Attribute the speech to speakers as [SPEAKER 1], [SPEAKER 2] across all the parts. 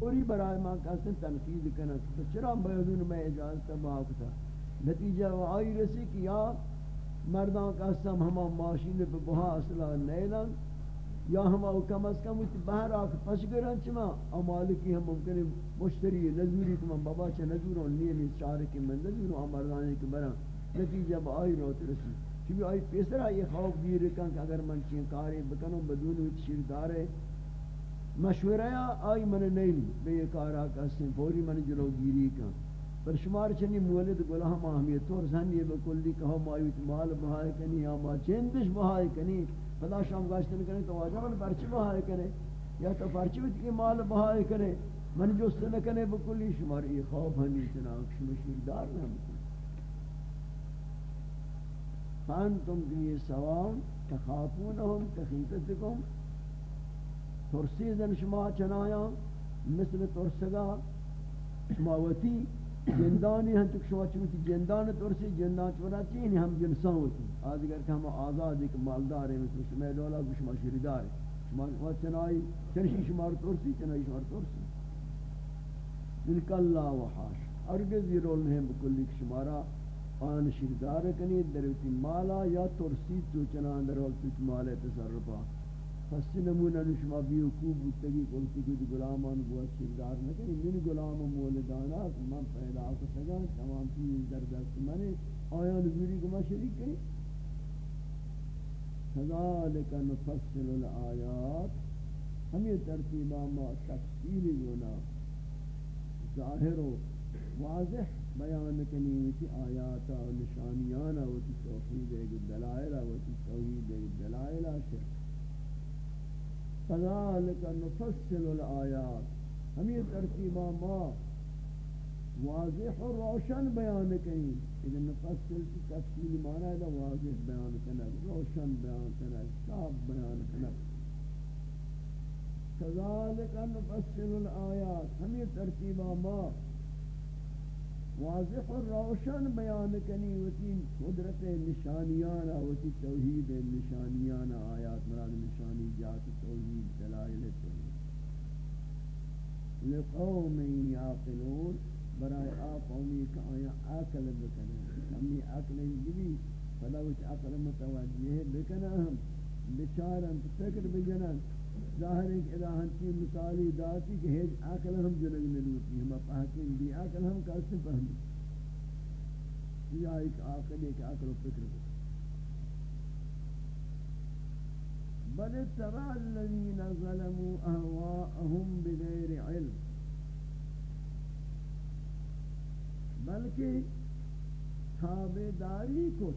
[SPEAKER 1] اوری برای ما کسی تنقید کنن. تو چرا بیدون میں اجازت باکتا نتیجہ وہ آئی رسی کہ یا مردان کسی ہما ماشین پہ بہا اصلا نیلن یا ہما کم از کم ہوتی بہر آکھ پشگرن چما امالکی ہم ممکن مشتری نزوری کہ من بابا چا نزوروں نیمی چارکی من نزوروں امردانی کے بران نتیجہ با آئی روت رسی چونکہ آئی پیسر آئی خوف دیر کن کہ اگر من چین کاری بکنوں بدون ہوتی شیردار ہے مشورہ آئی من نہیں بے یہ کارا کسیں پوری من جلو گیری کن پر شمار چنی مولد گلہ ماہمیت طور زن بکلی کہو مایوت مال بہائے کنی یا ما چندش بہائے کنی۔ پدا شام گاشتن کرنے تو واجہ من پرچی بہائے کرے یا تو پرچی بیت کی مال بہائے کرے من جو سن کنے بکلی شمار یہ خوف ہنی چنانک شمشیر دار نہ بکلی فانتم فی سوام تخافونهم كخيفتكم ترسیدن شما چنایا مثل ترسگا شما وتی، جندانی ہم تک شما چوتی جندان ترسی، جندان چورا چین یعنی ہم جنسان ہوتی آدھگر کہ ہم آزاد ایک مالدار ہیں، مثل شما دولا شما شریدار ہیں۔ شما چنائی، چنشی شما ترسی، چنائی شما ترسی۔ تلک اللہ وحاش ارگز یہ رول نہیں بکلی شمارا آن شردار کنی دروتی مالا یا ترسی تو چنان در وقت مال تصرفا۔ پس نمونہ نشما بیوکوب بودتگی کلتی کچھ غلامان بہت شردار نکنی؟ من غلام مولدانا من پیدا کسگا تمام چیز در دست منی آیا نزوری کو شریک کنی کذالک نفصل الآیات. ہمیں ترتیبہ ما تفصیلی گونا ظاہر و واضح بیان کنی وتی آیات و نشانیان و توحید دلائل و تی توحید دلائل شرک. كذلك نفصل الآيات. ہمیں ترتیبہ ما واضح و روشن بیان کریں اذا نفصل کی تفصیل مانا ہے واضح بیان کرنا روشن بیان کرنا صاف بیان کرنا كذلك نفصل الآيات. ہمیں ترتیبہ ما واضح و روشن بیان کنی وتی قدرت نشانیان وتی توحید نشانیان آیات مراد نشانی جات توحید دلائل توحید. لقوم یعقلون برای آپ قومی کا آیا عقل بکنے ہمی عقل جبی فلوچ عقل متوجہ بکنے ہم بچارن فکر بجنن ظاہر ہے کہ الہن کی مثالی داتی کہ ہیج عقل ہم جنگ ملوتی ہم پاکین بھی عقل ہم کیسے فہمی یہ ایک عقل ایک عقل و فکر کو بل اتبع الذين ظلموا اهواءهم بغير علم۔ بلکہ تابعداری کو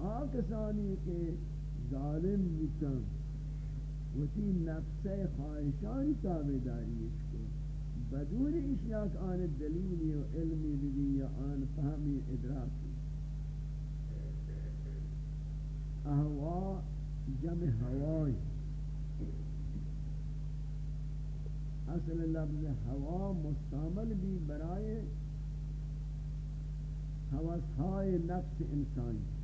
[SPEAKER 1] آکسانی کے ظالم بودن وتی نفس خواہشان تابداری اس کو بدون اشیاء آن دلیلی و علمی بھی یا آن فهمی ادراکی احوا جمع ہوائی اصل لفظ ہوا مستعمل بھی برائے حوث نفس انسانی.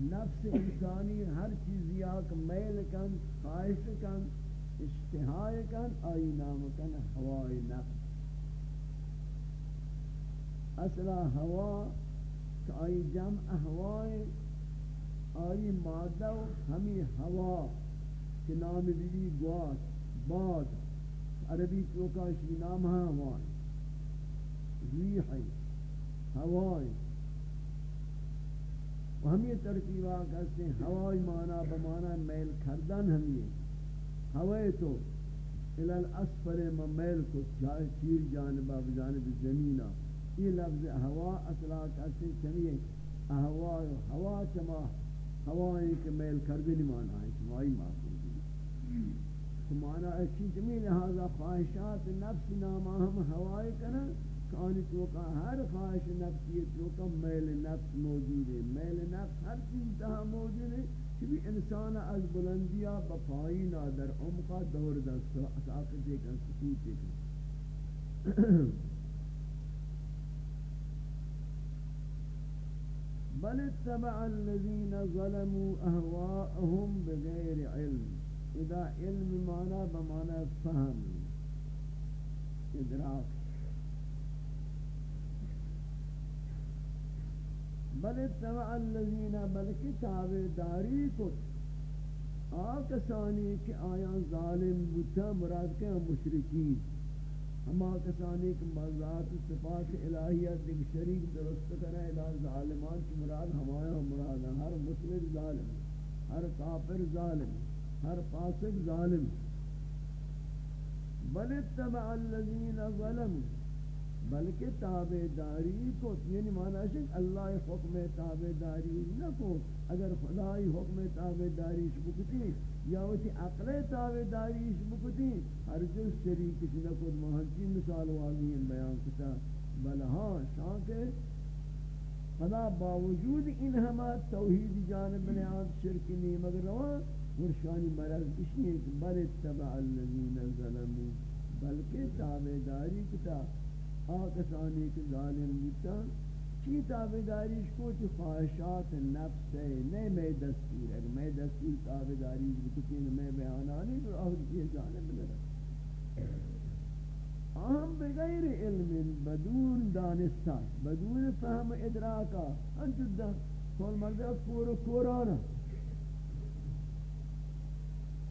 [SPEAKER 1] نفس انسانی ہر چیز یاک میل کن، خواہش کن اشتہاء کن آئی نام کن ہوائی نفس. اصلا ہوا کہ آئی جمع ہوائی آئی مادہ ہمی ہوا کہ نام بھی گواس باد. عربی چوکاشی نام ہاں ہوائی. ریحی ہوائی و ہمیں ترتیبہ کہتے ہیں ہوائی معنی بمعنی میل کردن ہمیں ہوائے تو الال اسفر ما میل کو جائے چیر جانبہ بجانب زمینہ۔ یہ لفظ ہوا اصلا کہتے ہیں چمیے ہوا ہوا چما ہوائیں کہ میل کردنی معنی ہے چمائی معصوم تو معنی اچھی چمی لہذا خواہشات نفس نامہ ہم ہوائے کریں کانی تو کا ہر خواہش نفسی تو کا میل نفس موجود ہے۔ میل نفس ہر چیز تہا موجود ہے کہ انسان از بلندیا بپائی نادر عمقا دور دست ساکت ایک سکوت ایک بل اتبع الذين ظلموا اهواءهم بغير علم۔ اذا علم مانا بمانا فهم ادراک۔ بل اتبع الذین بلکہ تابع داری کو آکسانی کہ آیا ظالم بتا مراد کے مشرکین۔ ہما کسانی کہ مذات صفات الہیہ دیکھ شریک درست کرے الہ ظالمان کی مراد ہمایا مراد ہے ہر مشرک ظالم، ہر کافر ظالم، ہر فاسق ظالم۔ بل اتبع الذین ظلموا۔ بلکہ تابع داری کو یعنی معنی ہے اللہ حکم تابع داری نہ کو اگر خدای حکم تابع داری بکتی، یا وتی عقل تابع داری بکتی، ہر جز شریک کسی نہ کو مہنچی مثال واضح بیان کتا. بل ہاں شان کے خدا باوجود ان ہما توحید جانب نے نیاد شرک نہیں مگر روا ورشانی مرض اشنی بل اتبع الذین ظلموا. بلکہ تابع داری کتا. آکسانی کے ظالم بیتا چی تابداریش کو چی خواہشات نفس ہے نئے میں دستور ہے میں دستور تابداری بکتی میں بیانانی، تو آخر یہ جانب لرا اہم بغیر علم، بدون دانستان، بدون فهم ادراکا انتو دا کول مردہ کور کورانا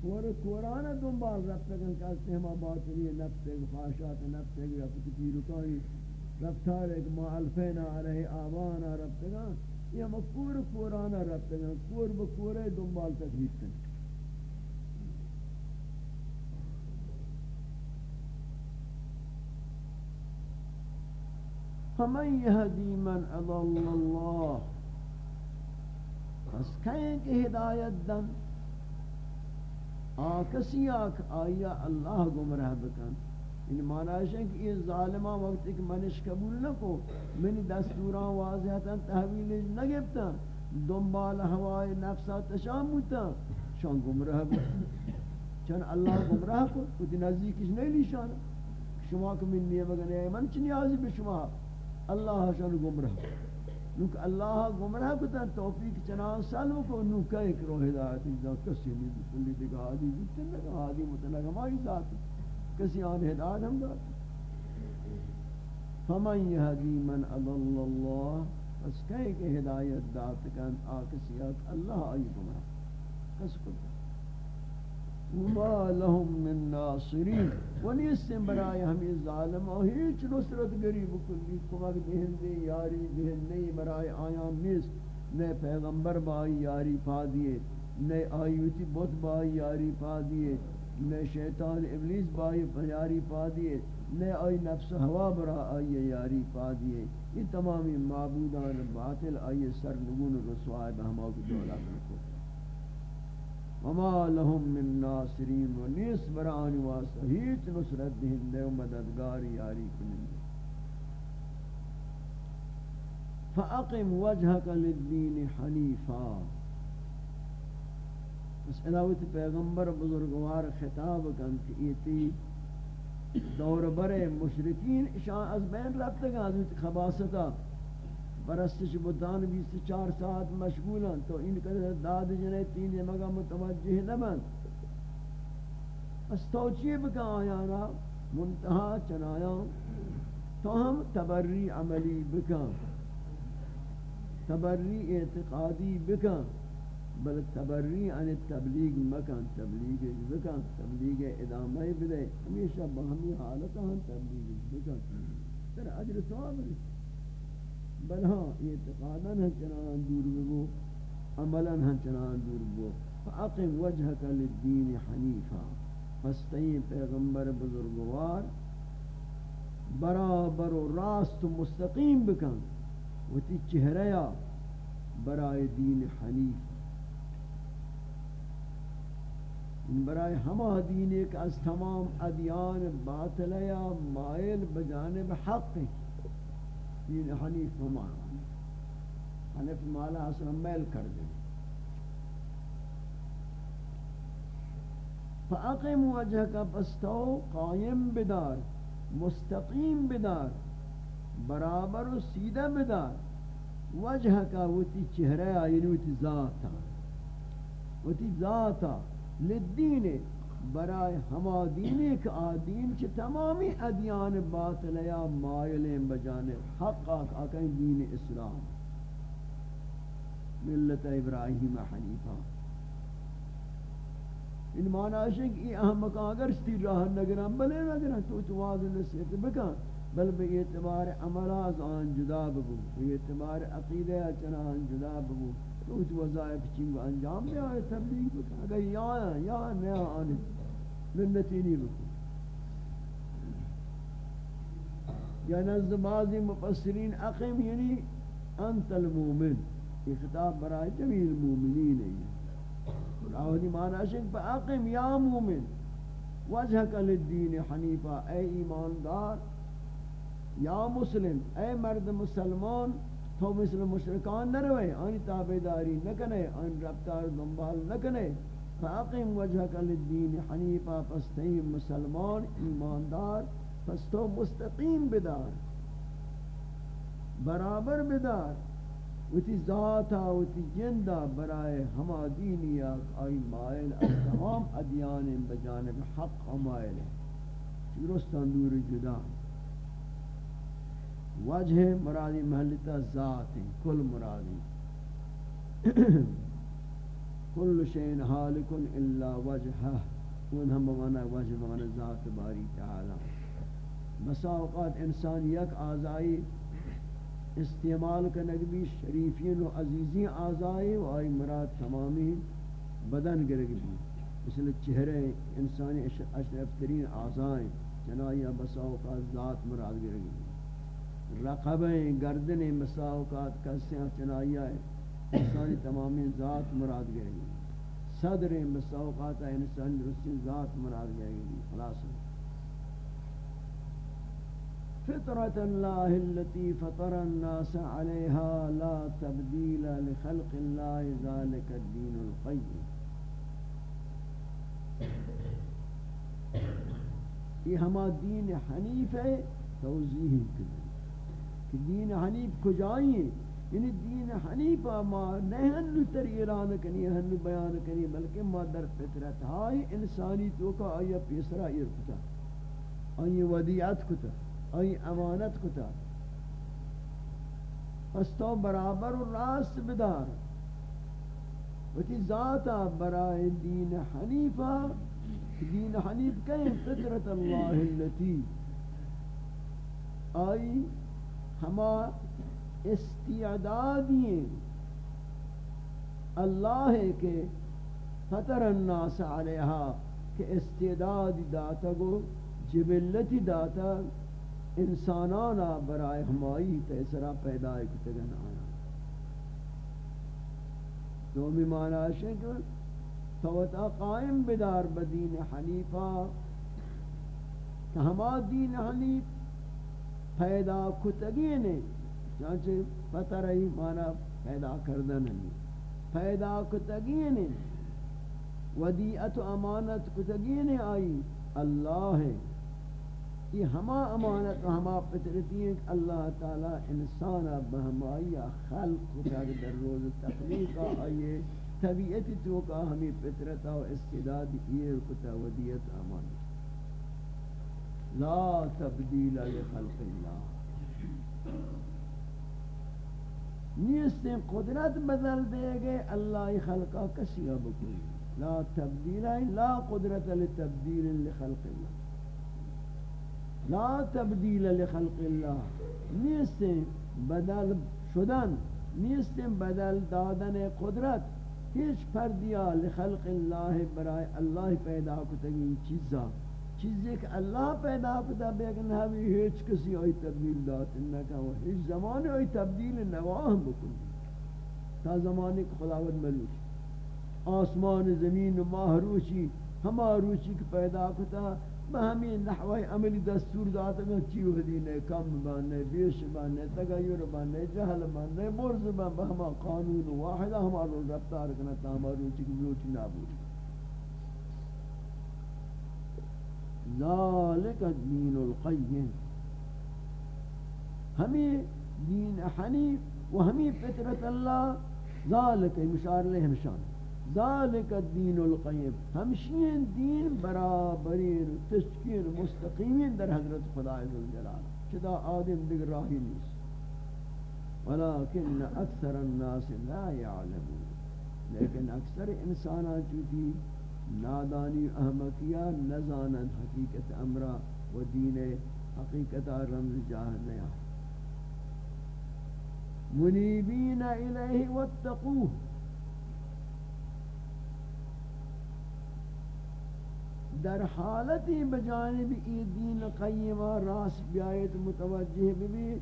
[SPEAKER 1] کور کورانا دنبال رفتگن کہ اس ہما باطنی نفس ایک خواہشات نفس ایک رفت کی رکائی رفتار ایک ما معالفین علیہ آوانا رفتگن یہ ہما کور کورانا رفتگن کور بکورے دنبال تکلیف کن۔ فمن يهدي من اضل الله پس کہیں کہ ہدایت دن؟ آکسی آک آیا اللہ گمراہ بکن۔ ان معنی ہے کہ یہ ظالمہ وقت ایک منش قبول نہ کو منی دستوران واضحتا تحویل نہ گفتا دنبال ہوای نفسا تشام بوتا شان گمراہ بکن۔ چون اللہ گمراہ کو کچھ نزدیکش نہیں لیشانا شما کو من نیه بگنے من چی نیازی به اللہ شان گمراہ۔ نوک اللہ گمراہ کو تر توفیق چنان سالوں کو نو کہے کرو ہدایت دا، کسی نہیں کلی دیگا آدھی بیتن لگا آدھی متلگا مائی ذات کسی آن ہدایت ہم دات فمن یهدی من اضل اللہ، پس کہے کہ ہدایت دات کن آکسیات اللہ آئی گمراہ، کس کو؟ دات وما لهم من ناصرین. ونیستن برای ہمیں ظالم و ہیچ نصرت گریب کلی کمک دہن دے، یاری دہن نئی برای آیان نیست. نئے پیغمبر بائی یاری پا دیئے، نئے آیوتی بت بائی یاری پا دیئے، نئے شیطان ابلیس بائی یاری پا دیئے، نئے آئی نفس ہوا برا آئی یاری پا دیئے. یہ تمامی معبودان باطل آئی سر نگون رسوائے بہما کو دولا بلکو وما لهم من ناصرین و نیس برانی واسطہ ہیچ نصرت دہندے و مددگار یاری کنندے فاقم وجهك للدین حنیفا اس علاوت پیغمبر بزرگوار خطاب کن کہ ایتی دور برے مشرکین اشان از بین رفتگا حضرت خباستہ پرستش بودان بیست چار ساعت مشغولن تو این قدر داد جنے تین مگا متوجہ نبن اس توچیه بکا آیانا؟ منتہا چنایا. تو ہم تبری عملی بکا تبری اعتقادی بکا بل تبری عن تبلیغ مکان تبلیغ بکا تبلیغ ادامہ بدے ہمیشہ بہمی حالتا ہم تبلیغ بکا تر اجر ثواب رسی بل ہاں اعتقادا ہن چنان دور بو عملا ہن چنان دور بو فاقم وجهك للدين حنيفا فاستین پیغمبر بزرگوار برابر و راست و مستقیم بکن. و تی چہریا برای دین حنیف. برای ہما دین ایک از تمام ادیان باطل یا مائل بجانب حق ہیں. دین حنیف ہمارا۔ حنیف مالا اصلا میل کر دیں فاقم وجہ کا پستو قائم بدار، مستقیم بدار، برابر و سیدہ بدار۔ وجہ کا وتی چہرہ یعنی وتی ذاتا وتی ذاتا للدین۔ برای ہما دینی کہ آدین چھ تمامی ادیان باطل یا مائلیں بجانب حق آکا دین اسلام۔ ملت ابراہیم حنیفہ۔ ان معنی ہے کہ اہم مکان اگر ستی راہ نگران بلے نگران تو تو واضح نصیحت بکن، بل بے اعتبار عمل آن جدا ببو، بے اعتبار عقیدہ چنان جدا ببو۔ تو تو وظائف چنگو انجام دے آئے تبلیغ بکن اگر یا یا نیا آنے منتی نہیں بکن یا نزد بعضی مفسرین اقیم یعنی انت المومن یہ خطاب برای جمیل مومنین ہے۔ راہدی معنی شک پا اقیم یا مومن وجہک للدین حنیفہ، اے ایماندار، یا مسلم، اے مرد مسلمان تو مثل مشرکان نہ روئے آنی تابداری نہ کنے آنی رفتار دنبال نہ کنے فاقیم وجہک للدین حنیفہ، پس مسلمان ایماندار، پس مستقیم بدار۔ برابر بدار، وتی ذاتا، وتی جندہ برائے ہما دینیا آئی مائل از تمام ادیان بجانب حق مائل ہے۔ درستان دور جدا۔ وجہ مرادی محلتا ذات کل مرادی کل شین حالکن الا وجہہ ان ہم بمانا وجہ بمانا ذات باری تعالی۔ بسا اوقات انسان یک آزائی استعمال کا نگبی شریفین و عزیزی آزائی و آئی مراد تمامی بدن گرگ بھی۔ مثل چہرے انسانی اشرف ترین آزائیں چنائیہ بسا اوقات ذات مراد گرگ بھی۔ رقبیں گردنیں مساوقات کسیں چنائیہ انسانی تمامی ذات مراد گئے گی صدریں مساوقات انسانی رسی ذات مراد گئے گی خلاص۔ فطرة الله التي فطر الناس عليها لا تبديل لخلق الله ذلك الدين القيم یہ ہما دین حنیف ہے، توضیح کرنے کہ دین حنیف کجائی ہیں؟ یعنی دین حنیف ما نہیں ہنو تر اعلان کنی، ہنو بیان کنی، بلکہ ما در فطرت ہائی انسانی تو کا آیا پیسرا ایر کتا آئی ودیعت کتا آئی امانت کتا۔ پس تو برابر و راست بدار۔ وتی ذاتا برای دین حنیفہ دین حنیف کہیں؟ فطرت اللہ اللتی آئی ہما استعدادی اللہ کے فطر الناس علیہا کہ استعداد داتا گو جبلتی داتا انسانانا برائے ہمائی تیسرا پیدا کتگن آیا تو بھی معنی ہے کہ توتا قائم بدار بدین حنیفہ کہ ہما دین حنیف پیدا کتگی نہیں چانچہ پتہ رہی مانا پیدا کردن نہیں پیدا کتگی نہیں ودیعت و امانت کتگی نہیں آئی۔ اللہ ہے۔ یہ ہما امانت و ہما پترتی ہے کہ اللہ تعالی انسان بہمائی خلق کتگ در روز تخلیق آئیے طبیعت تو کا ہمیں پترتا و استعداد یہ کتا ودیعت امانت۔ لا تبدیل لخلق اللہ. نیست قدرت بدل دے گے، اللہ خلقہ کسی اب کوئی لا تبدیل لا قدرت لتبدیل لخلق اللہ. لا تبدیل لخلق اللہ. نیست بدل شدن، نیست بدل دادن قدرت. ہیچ پردیا لخلق اللہ برائے اللہ پیدا کو تگی چیزا چیزی کہ اللہ پیدا کتا بیگن ہمی ہیچ کسی آئی تبدیل دات انکا وہ ہیچ زمان آئی تبدیل نواہ بکن تا زمانی کہ خداوند ملوچ آسمان، زمین و ماہ روچی ہما روچی کہ پیدا کتا بہمی نحوی عملی دستور داتا میں چیو حدینے کم بانے بیش بانے تغیر بانے جہل بانے مرز بانے بہما قانون واحدہ ہمارا رفتار کنا تا ہما روچی کی روچی نابوری ذالک الدین القیم۔ ہمیں دین حنیف و ہمیں فطرت اللہ ذالک مشار لے ہمشان ذالک الدین القیم۔ ہمشین دین برابرین تشکین مستقیمین در حضرت خدا عزوجلال چدا آدم دیگر راہی نیست۔ ولكن اکثر الناس لا يعلمون لیکن اکثر انساناں چوتی نادانی احمقیہ نزانن حقیقت امرہ و دین حقیقت رمز جاہ نیا۔ منیبین الیہ واتقوه در حالتی بجانب ای دین قیمہ راس بیایت متوجہ بھی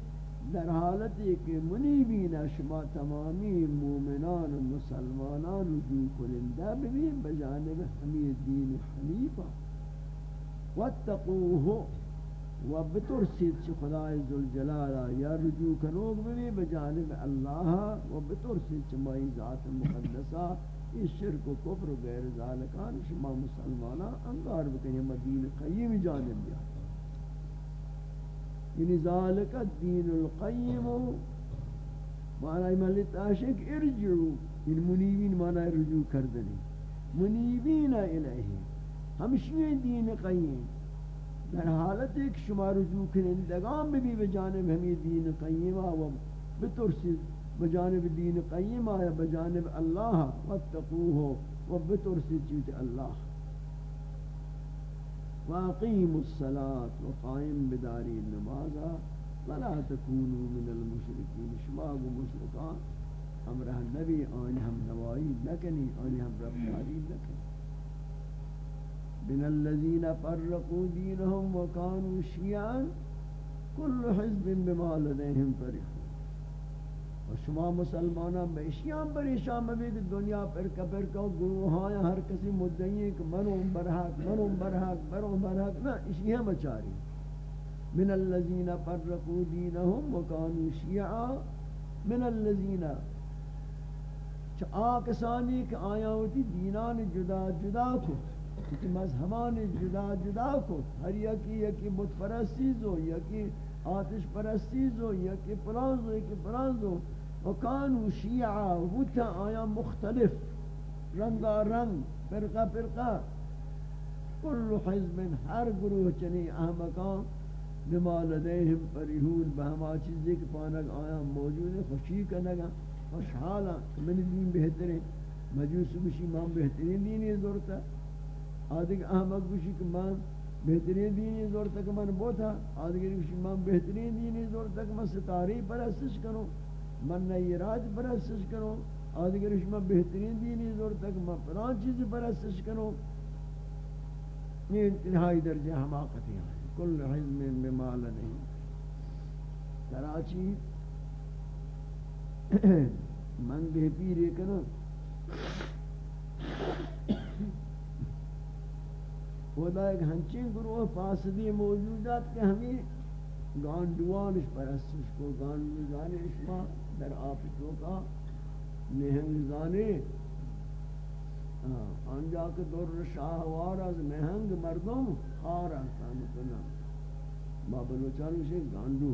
[SPEAKER 1] در حالتی کہ منیبین شما تمامی مومنان و مسلمانان رجوع کنندہ بھی بجانب ہمیں دین حنیفہ واتقوه و بترسید چی خدای ذوالجلالہ یا رجوع کنوگ بھی بجانب اللہ و بترسید چی مائی ذات مقدسہ اس شرک و کفر و غیر ذالکان شما مسلمانا انگار بکنی مدین قیم جانب دیا یعنی ذالک الدین القیم. معنی ملت آشک ارجعو. یعنی منیبین معنی رجوع کردنی. منیبین الیہ. ہمشی دین قیم. در حالت ایک شما رجوع کنندگان بھی بجانب ہمیں دین قیمہ و بترسید بجانب دین قیم آیا بجانب اللہ، واتقوه، و بترسی چیت اللہ. واقیم الصلاة و قائم بداری نمازا ولا تکونوا من المشرکین شماغ و مشرکان امرہ نبی آنی ہم نوائی نکنی آنی ہم رفتاری نکنی. من الذين فرقوا دينهم وكانوا شيعا كل حزب بما لديهم فرحون و شما مسلمانان بیشیان پریشان بھی کہ دنیا پر کبر کو گروہاں ہر کسی مدعی ہے کہ منو برحق منو برحق منو برحق، نہ اشیاء بچاری۔ من الذين فرقوا دينهم وكانوا شيعا من الذين چا کسانی کہ آیا ہوتی دینان جدا جدا کو کہ مذہبان جدا جدا کو، ہر یکی یکی بت پرستی زو یکی آتش پرستی زو یکی پلان زو یکی پلان زو وكانوا شيعا وتا آیا مختلف. رنگا رنگ، فرقہ فرقہ. كل حزب ہر گروہ چنی احمقان. بما لديهم فرحون بہما چیزی کہ پانک آیا موجود ہے خوشی کنگا خوشحالا من دین بہترین. مجوس بشی مان بہترین دینی زورتا. آدھگ احمق بشی کہ مان بہترین دینی زورتا کہ من بوتا آدھگ بشی مان بہترین دینی زورتا کہ من ستاری پرستش کروں من نئی راج پرستش کرو آدھگر شما بہترین دینی زور تک میں پران چیز پرستش کرو یہ انتہائی درجہ حماقتی ہیں۔ کل حزم بمال نہیں کراچی، من بے پیرے کنا خدا ایک ہنچین گروہ پاسدی موجودات کہ ہمیں گاندوانش پرستش کو گاندوانش ما در آفتوں کا نہنگ زانے آنجا کے دور شاہوار از نہنگ مردم خارا کام کنا ما بلوچانو سے گاندو.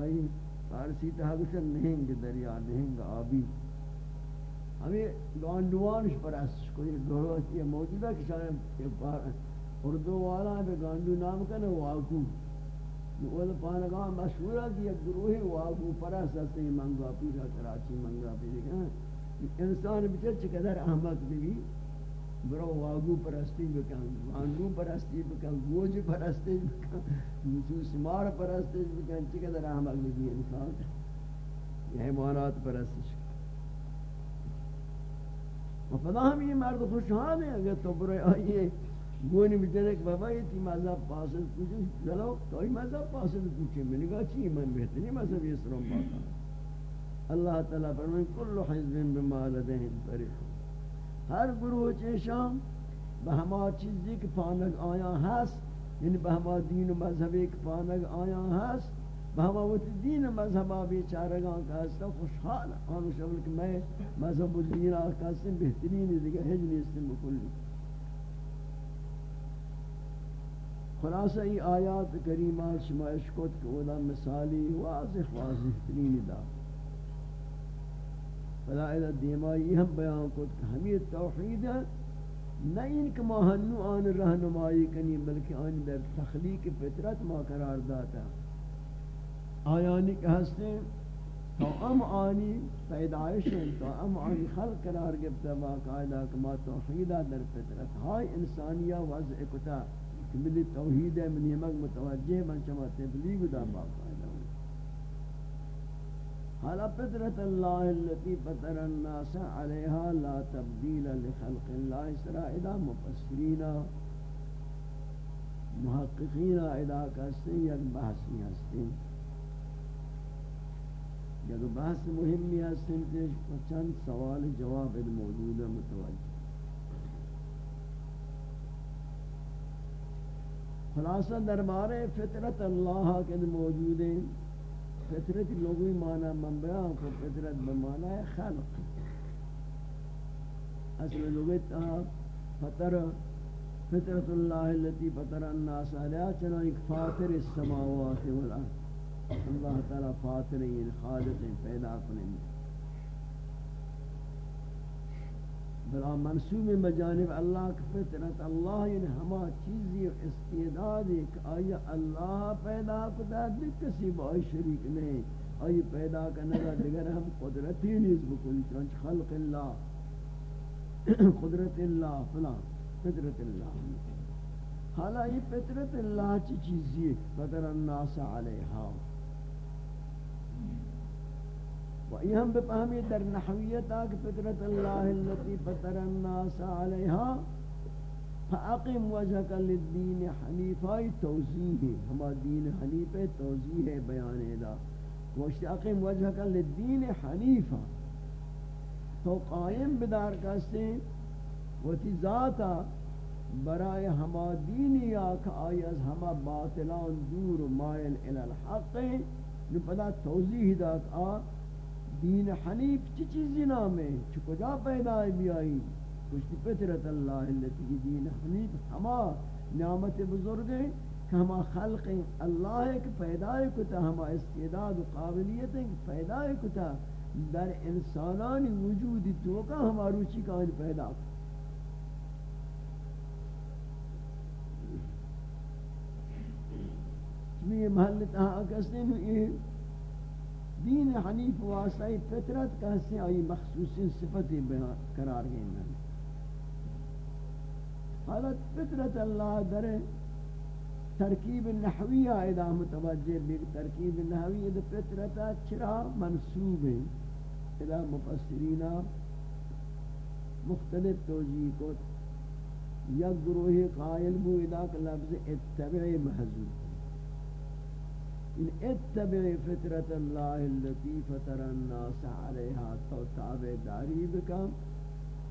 [SPEAKER 1] آئی فارسی تحقیق نہنگ دریا نہنگ آبی. ہمیں گاندوانش پرستش کو یہ گروہ یہ موجودہ کشان اردو والا ہے گاندو نام کا نا واقعو وہ پانگاہ مشہور ہے کہ ایک گروہ واگو پرست ہے منگا پیرا، کراچی منگا پیرا ہاں۔ انسان بچر چقدر احمق بھی برو واگو پرستی بکن وانگو پرستی بکن، گوج پرستی بکن نسوس مار پرستی بکن چقدر احمق بھی انسان۔ یہ حیوانات پرستش و فدا ہم یہ مرد خوشحال ہیں اگر تو برو آئیے گونی بچنے کہ بابا یہ تی مذہب پاسد پوچھے چلو تو ہی مذہب پاسد پوچھے میں نے کہا چی من بہتنی مذہب اسلام باقا اللہ تعالیٰ فرمائے کل حزب بما لدہم فرح ہر گروہ چیشام بہما چیزی کہ پانک آیا ہست یعنی بہما دین و مذہب ایک پانک آیا ہست بہما وہ دین و مذہب بیچارگان کا ہستا خوشحال آنو شبل کہ میں مذہب و دین آکا سے بہترین دیگه ہجنی استن بکلی۔ خلاصہ ای آیات کریمات شمائش کت کہ اولا مثالی واضح واضح ترین دا۔ فلا دیمائی ہم بیان کو کہ ہمیں توحید ہے، نہ ان کہ ما ہنو آن رہنمائی کنی، بلکہ آن در تخلیق فطرت ما قرار داتا۔ ہے آیانی کہ ہستے تو ام آنی پیدائش ہیں تو ام آنی خلق قرار گفتا باقاعدہ کہ ما توحیدہ در فطرت ہائی انسانیہ وضع کتا. کہ ملی توحید ہے منی مگ متوجہ من چما تبلیغ دا باقاعدہ حالا فطرت اللہ التي فطر الناس عليها لا تبدیل لخلق اللہ سرا. ادا مفسرین محققین ادا کہتے ہیں یک بحثی ہستے یک بحث مهمی ہستے ہیں چند سوال جواب موجود متوجہ خلاصہ دربارے فطرت اللہ کے موجود ہیں فطرت لغوی معنی من کو فطرت بمعنی خلق. اصل لغوی تہا فطر، فطرت اللہ اللتی فطر الناس علیہ چنان ایک فاطر السماوات والارض. اللہ تعالی فاطر خالق پیدا کرنے بلا منصوب بجانب اللہ کی فطرت، اللہ یعنی ہما چیزی و استعداد ایک آیا اللہ پیدا کتا بھی کسی بائی شریک نہیں۔ آئی پیدا کرنے کا دیگر ہم قدرتی نیز بکلی چنانچہ خلق اللہ۔ قدرت اللہ فلا فطرت اللہ۔ حالا یہ فطرت اللہ چی چیزی فطر الناس علیہا۔ و وإيهم بفهمي در نحويتك فطرة الله التي فطر الناس عليها فأقم وجهك للدين حنيفا توزيه هما دين حنيفة توزيه بيان إذا واشت أقم وجهك للدين حنيفا تو قائم بدار کستے وتی ذاتا برای ہما دینی یا کہ آئی از ہما باطلان دور مائل الى الحق توضیح داد، آ دین حنیف چی چیزی نام ہے چی کجا پیدا بیائی؟ کچھ فطرت اللہ اللہ کی دین حنیف ہما نعمت بزرگ ہے کہ ہما خلق ہیں۔ اللہ ہے کہ پیدا کتا، ہما استعداد و قابلیت ہے کہ پیدا کتا۔ در انسانانی وجود توکا ہما روچی کا پیدا۔ کتا یہ محل تہا کسنے یہ دین حنیف واسطہ فطرت کہتے ہیں آئی مخصوصی صفتی قرار گئی میں حالت فطرت اللہ در ترکیب نحویہ ادا متوجہ بیک ترکیب نحویہ در فطرت چرا منصوب ہے ادا مفسرین مختلف توجیہ کو یک گروہ قائل بو ادا کا لفظ اتبع محضوب۔ ان اتبع فطرت اللہ التي فطر الناس عليها تو تابع داری بکم.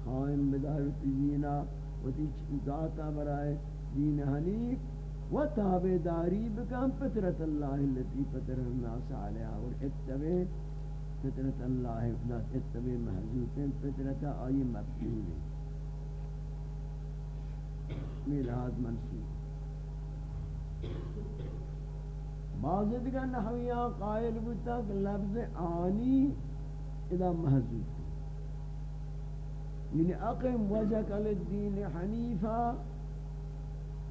[SPEAKER 1] قائم بدارت دینا و تیچ ذاتا برائے دین حنیف و تابع داری بکم فطرت اللہ التي فطر الناس عليها. اور اتبع فطرت اللہ لا اتبع محذوف فطرت آئی مفعول میلاد منصوب بعض دیگر نحویاں قائل بودتا کہ لفظ آنی ادا محضوب یعنی اقم وجهك للدین حنیفا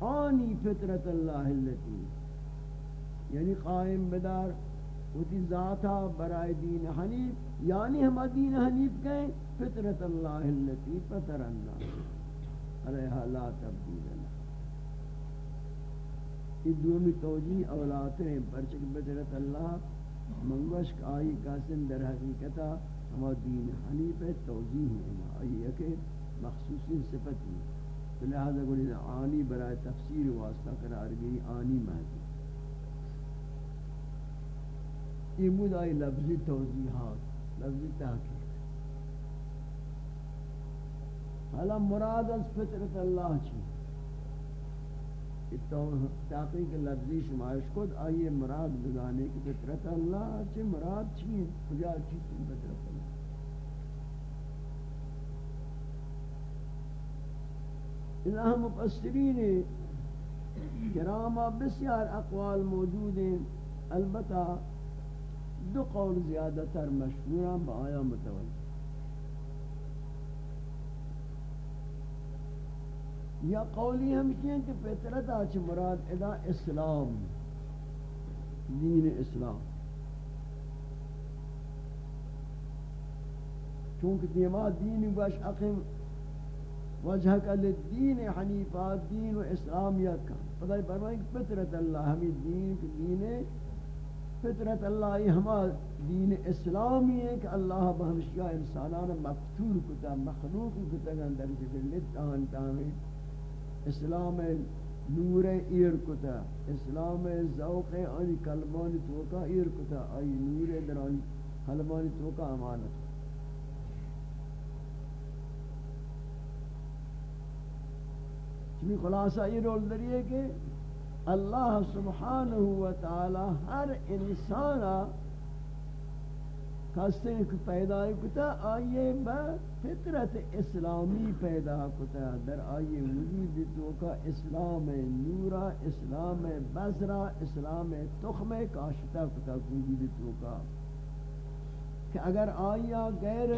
[SPEAKER 1] آنی فطرت اللہ اللتی۔ یعنی قائم بدار وتی ذاتا برائے دین حنیف یعنی ہم دین حنیف کہیں فطرت اللہ اللتی، فطر اللہ۔ علیہ لا تبدیل۔ یہ دومی توجیح اولاد ہیں پرچک بدرت اللہ منگوش کا آئی قاسم در حقیقتا ہما دین حنیف توجیح ہے آئی ایک مخصوصی صفت ہے۔ لہذا گولی آنی برای تفسیر واسطہ قرار گئی، آنی محضی یہ مود آئی لفظی توضیحات، لفظی تحقیق۔ حالا مراد از فطرت اللہ چیز؟ تحقیق لفظی شمایش کد آئیے مراد بگانے کی فطرت اللہ چھ مراد چین کجا چیز فطرت اللہ؟ انہا مفسرین کرامہ بسیار اقوال موجود ہیں۔ البتہ دو قول زیادہ تر مشہوران با آیا متوجہ۔ یا قولی ہمشی ہیں کہ فطرت آچ مراد ادا اسلام، دین اسلام۔ چونکہ دیما دین باش اقیم وجہ کا لدین حنیفہ، دین و اسلام یکا پتہ فرمائیں کہ فطرت اللہ، ہمیں دین کی دین، فطرت اللہ یہ ہما دین اسلامی ہے کہ اللہ بہمشیہ انسانان مفتور کتا، مخلوق کتا گندر جبلت آن تامی اسلام نور ایر کتا، اسلام ذوق آنی کلمان توکا ایر کتا، آئی نور در آنی کلمان توکا امانت. چمی خلاصہ یہ رول دری ہے کہ اللہ سبحانہ و تعالی ہر انسانہ کسی کہ پیدا کتا، آئیے با فطرت اسلامی پیدا کتا۔ در آئیے وجود تو کا اسلام نورا، اسلام بزرا اسلام تخم کاشتا کتا وجود تو کا۔ کہ اگر آیا غیر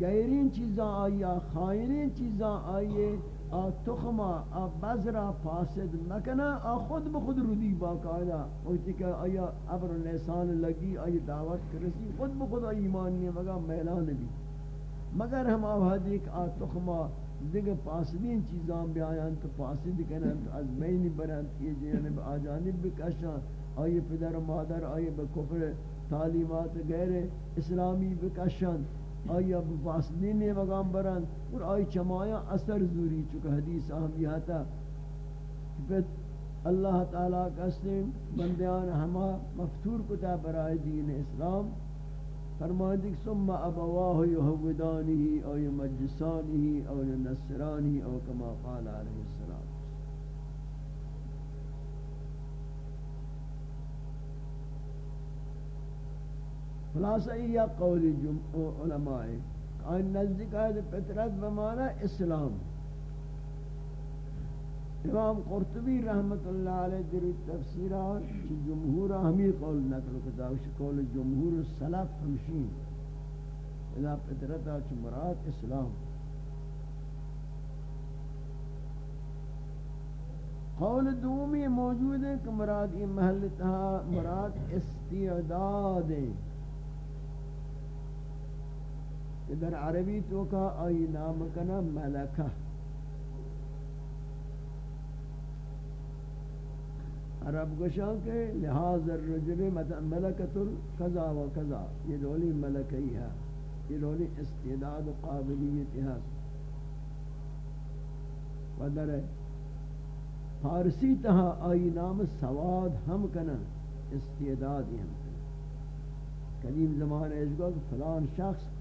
[SPEAKER 1] غیرین چیزاں آیا خائرین چیزاں آئیے آ تخما آ بذرا فاسد مکنا آ خود بخود رودی باقاعدہ وقتی کہ آیا ابر نیسان لگی آئی دعوت کرسی، خود بخود آئی ایمان نہیں مگا میلان بھی۔ مگر ہم آوہد ایک آ تخما دیگر پاسدین چیزاں بھی آیاں تو پاسد کنن از مینی برند یہ جانب آجانب بکشن آئی پدر و مادر آئی بکفر تعلیمات غیر اسلامی بکشن آیا بفاسدین نے مقام برند، اور آئی چمایا اثر زوری چکا حدیث آہم یہ تھا کہ اللہ تعالیٰ قسم بندیان ہما مفتور کتا برائے دین اسلام فرمائے دیکھ ثم ابواہ یہودانی او یمجسانی او نصرانی او کما قال علیہ السلام۔ خلاصہ یہ قول علماء ان نزدیک ہے فطرت بمانا اسلام امام قرطبی رحمت اللہ علیہ در تفسیرہ جمہور ہمیں قول نقل کرتا ہے قول جمہور السلف ہمشین اذا فطرت ہے مراد اسلام قول دومی موجود ہے کہ مراد یہ محل تہا مراد استعداد ہے۔ کہ در عربی تو کا آئی نام کنا ملکہ۔ عرب گوشان کے لحاظ الرجل مطلب ملکت القضا و قضا یہ دولی ملکی ہے، یہ دولی استعداد و قابلیت ہے۔ و در فارسی تہا آئی نام سواد ہم کنا استعداد ہم کنا۔ قدیم زمان اشگاہ فلان شخص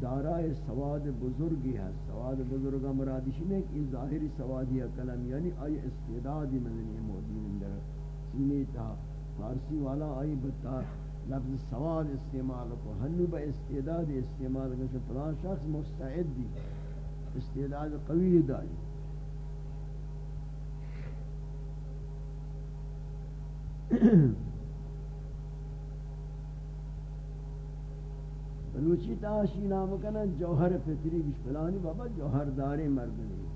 [SPEAKER 1] دارائے سواد بزرگی ہے سواد بزرگا مرادش نہیں کہ ظاہری سوادی کلم یعنی آئی استعدادی ملنی موجود اندر سینے تا فارسی والا آئی بتا لفظ سواد استعمال کو. ہنو با استعداد استعمال کو فلان شخص مستعد دی. استعداد قوی داری. بلوچی تاشی نام کنا جوہر فطری بش فلانی بابا، جوہر داری مرد نہیں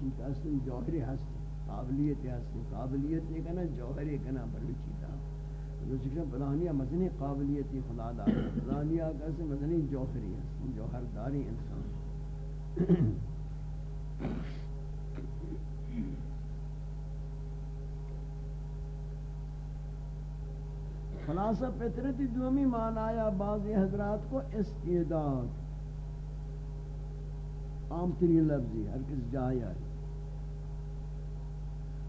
[SPEAKER 1] چیت اصل جوہری ہستی، قابلیت ہستی. قابلیت نہیں کنا جوہری کنا بلوچی تا. بلوچی کنا فلانی مدنی قابلیتی خدا داری فلانی کسی مدنی جوہری ہستی، جوہر داری انسان. خلاصہ فطرتی دومی معنی بعضی حضرات کو استعداد. عام ترین لفظی، ہر کس جائے آئی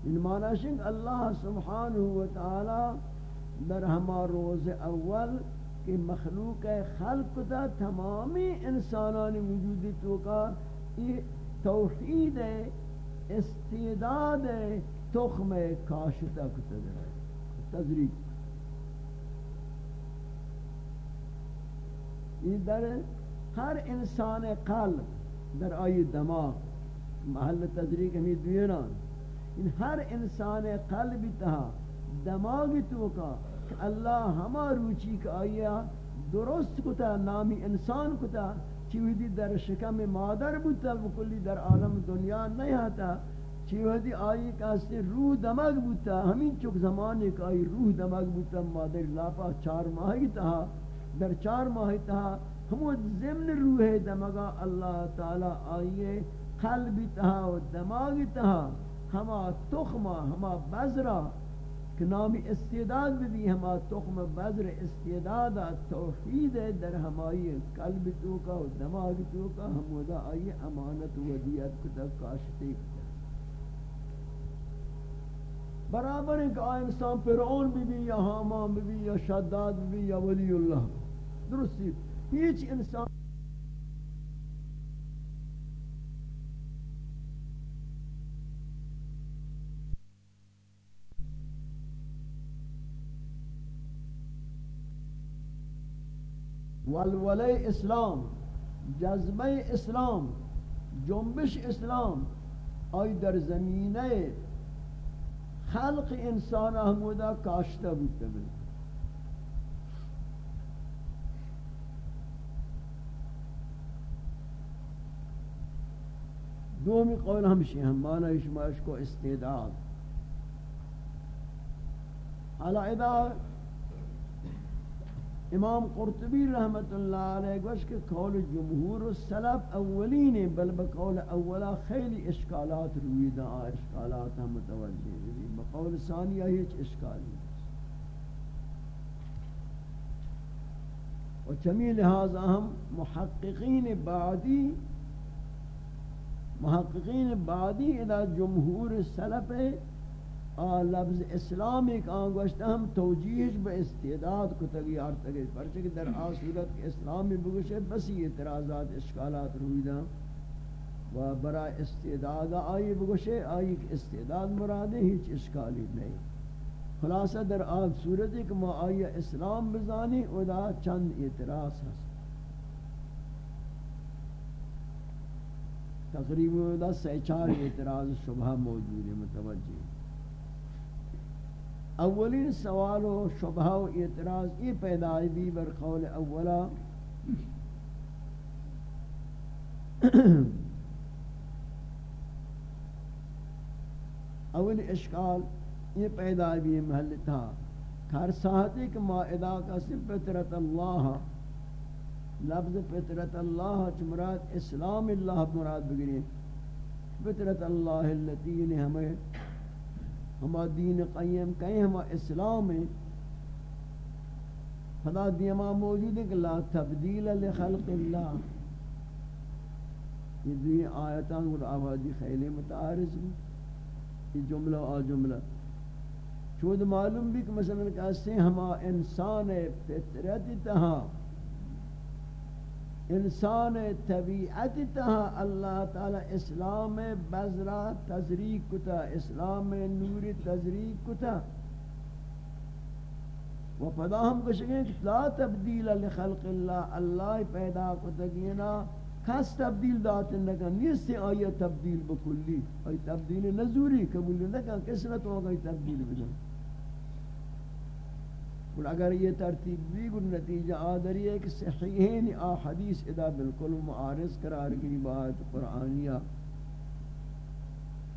[SPEAKER 1] ان معنی شنگ اللہ سبحانہ وتعالی در ہما روز اول کہ مخلوق خلق دا تمامی انسانان وجود تو کا یہ توحید استعداد ہے تخم کاشتا کتا در یہ در ہر انسان قلب در آئی دماغ، محل تدریک ہمیں دویران۔ ان ہر انسان قلب تہا دماغ تو کا کہ اللہ ہما روچی کا آیا درست کتا، نامی انسان کتا، چیوہدی در شکم مادر بودتا بکلی در عالم دنیا نہیں آتا چیوہدی آئی کہاستے روح دماغ بودتا ہمین چک زمانے کا آئی روح دماغ بودتا مادر لاپا چار ماہی تہا۔ در چار ماہی تہا ہمو زمن روح دماغا اللہ تعالی آئیے قلبی تہا و دماغی تہا ہما تخمہ، ہما بزرہ کہ نامی استعداد بھی ہما تخم بذر استعداد، توحید ہے در ہمائی قلب تو کا و دماغ تو کا ہمودا آئی امانت و ودیت کتا کاشتی برابر ہے کہ انسان فرعون بھی بھی، یا حامان بھی بھی، یا شداد بھی، یا ولی اللہ۔ درستی. ہیچ انسان ولولہ اسلام، جذبہ اسلام، جنبش اسلام آئی در زمینہ خلق انسان احمودہ کاشتہ بودتا بھی دومی قول ہمشی ہم مانا اشماش کو استعداد۔ حالا ادا امام قرطبی رحمت اللہ علیہ گوش کہ قول جمہور السلف اولین بل بقول اولا خیلی اشکالات روی دا اشکالات ہم متوجہ بھی بقول ثانیہ ہیچ اشکالی۔ و چمی لہذا ہم محققین بعدی محققین بعدی ادا جمہور السلف لفظ اسلام ایک آنگوشتا ہم توجیہش با استعداد کو تغیار تگیش پرچہ کہ در آسورت کے اسلامی بگوشے بسی اعتراضات اشکالات روی دا و برا استعداد آئی بگوشے آئی استعداد مرادے ہیچ اشکالی نہیں خلاصہ در آج صورت ایک ما آئی اسلام بزانی ادا چند اعتراض ہے تقریباً دا سی چار اعتراض شبہ موجود ہے متوجہ اولین سوال و شبہ و اعتراض یہ پیدا بھی بر قول اولا۔ اول اشکال یہ پیدا بھی محل تھا۔ ہر ساحتی کہ مائدہ کا صرف فطرت اللہ۔ لفظ فطرت اللہ چمرات اسلام اللہ مراد بگری فطرت اللہ اللتی نے ہمیں، ہما دین قیم کہیں ہما اسلام ہے۔ خدا دیما موجود ہے کہ لا تبدیل لخلق اللہ۔ یہ دوی آیتان اور آبادی خیلی متعارض بھی یہ جملہ آ جملہ۔ چود معلوم بھی کہ مثلا کہتے ہیں ہما انسان فطرت تہا۔ انسان طبیعت تہا اللہ تعالی اسلام بزرا تذریق کتا، اسلام نور تذریق کتا۔ و پدا ہم کشکیں کہ لا تبدیل لخلق اللہ اللہ پیدا کتا گینا۔ کس تبدیل دات نکن نیستی آیا تبدیل بکلی۔ آئی تبدیل نزوری قبول نکن کس نہ تو آگئی تبدیل بدن اور اگر یہ ترتیب بھی گل نتیجہ آدری ہے کہ صحیحین آ حدیث ادا بالکل معارض قرار گری بات قرآنیہ۔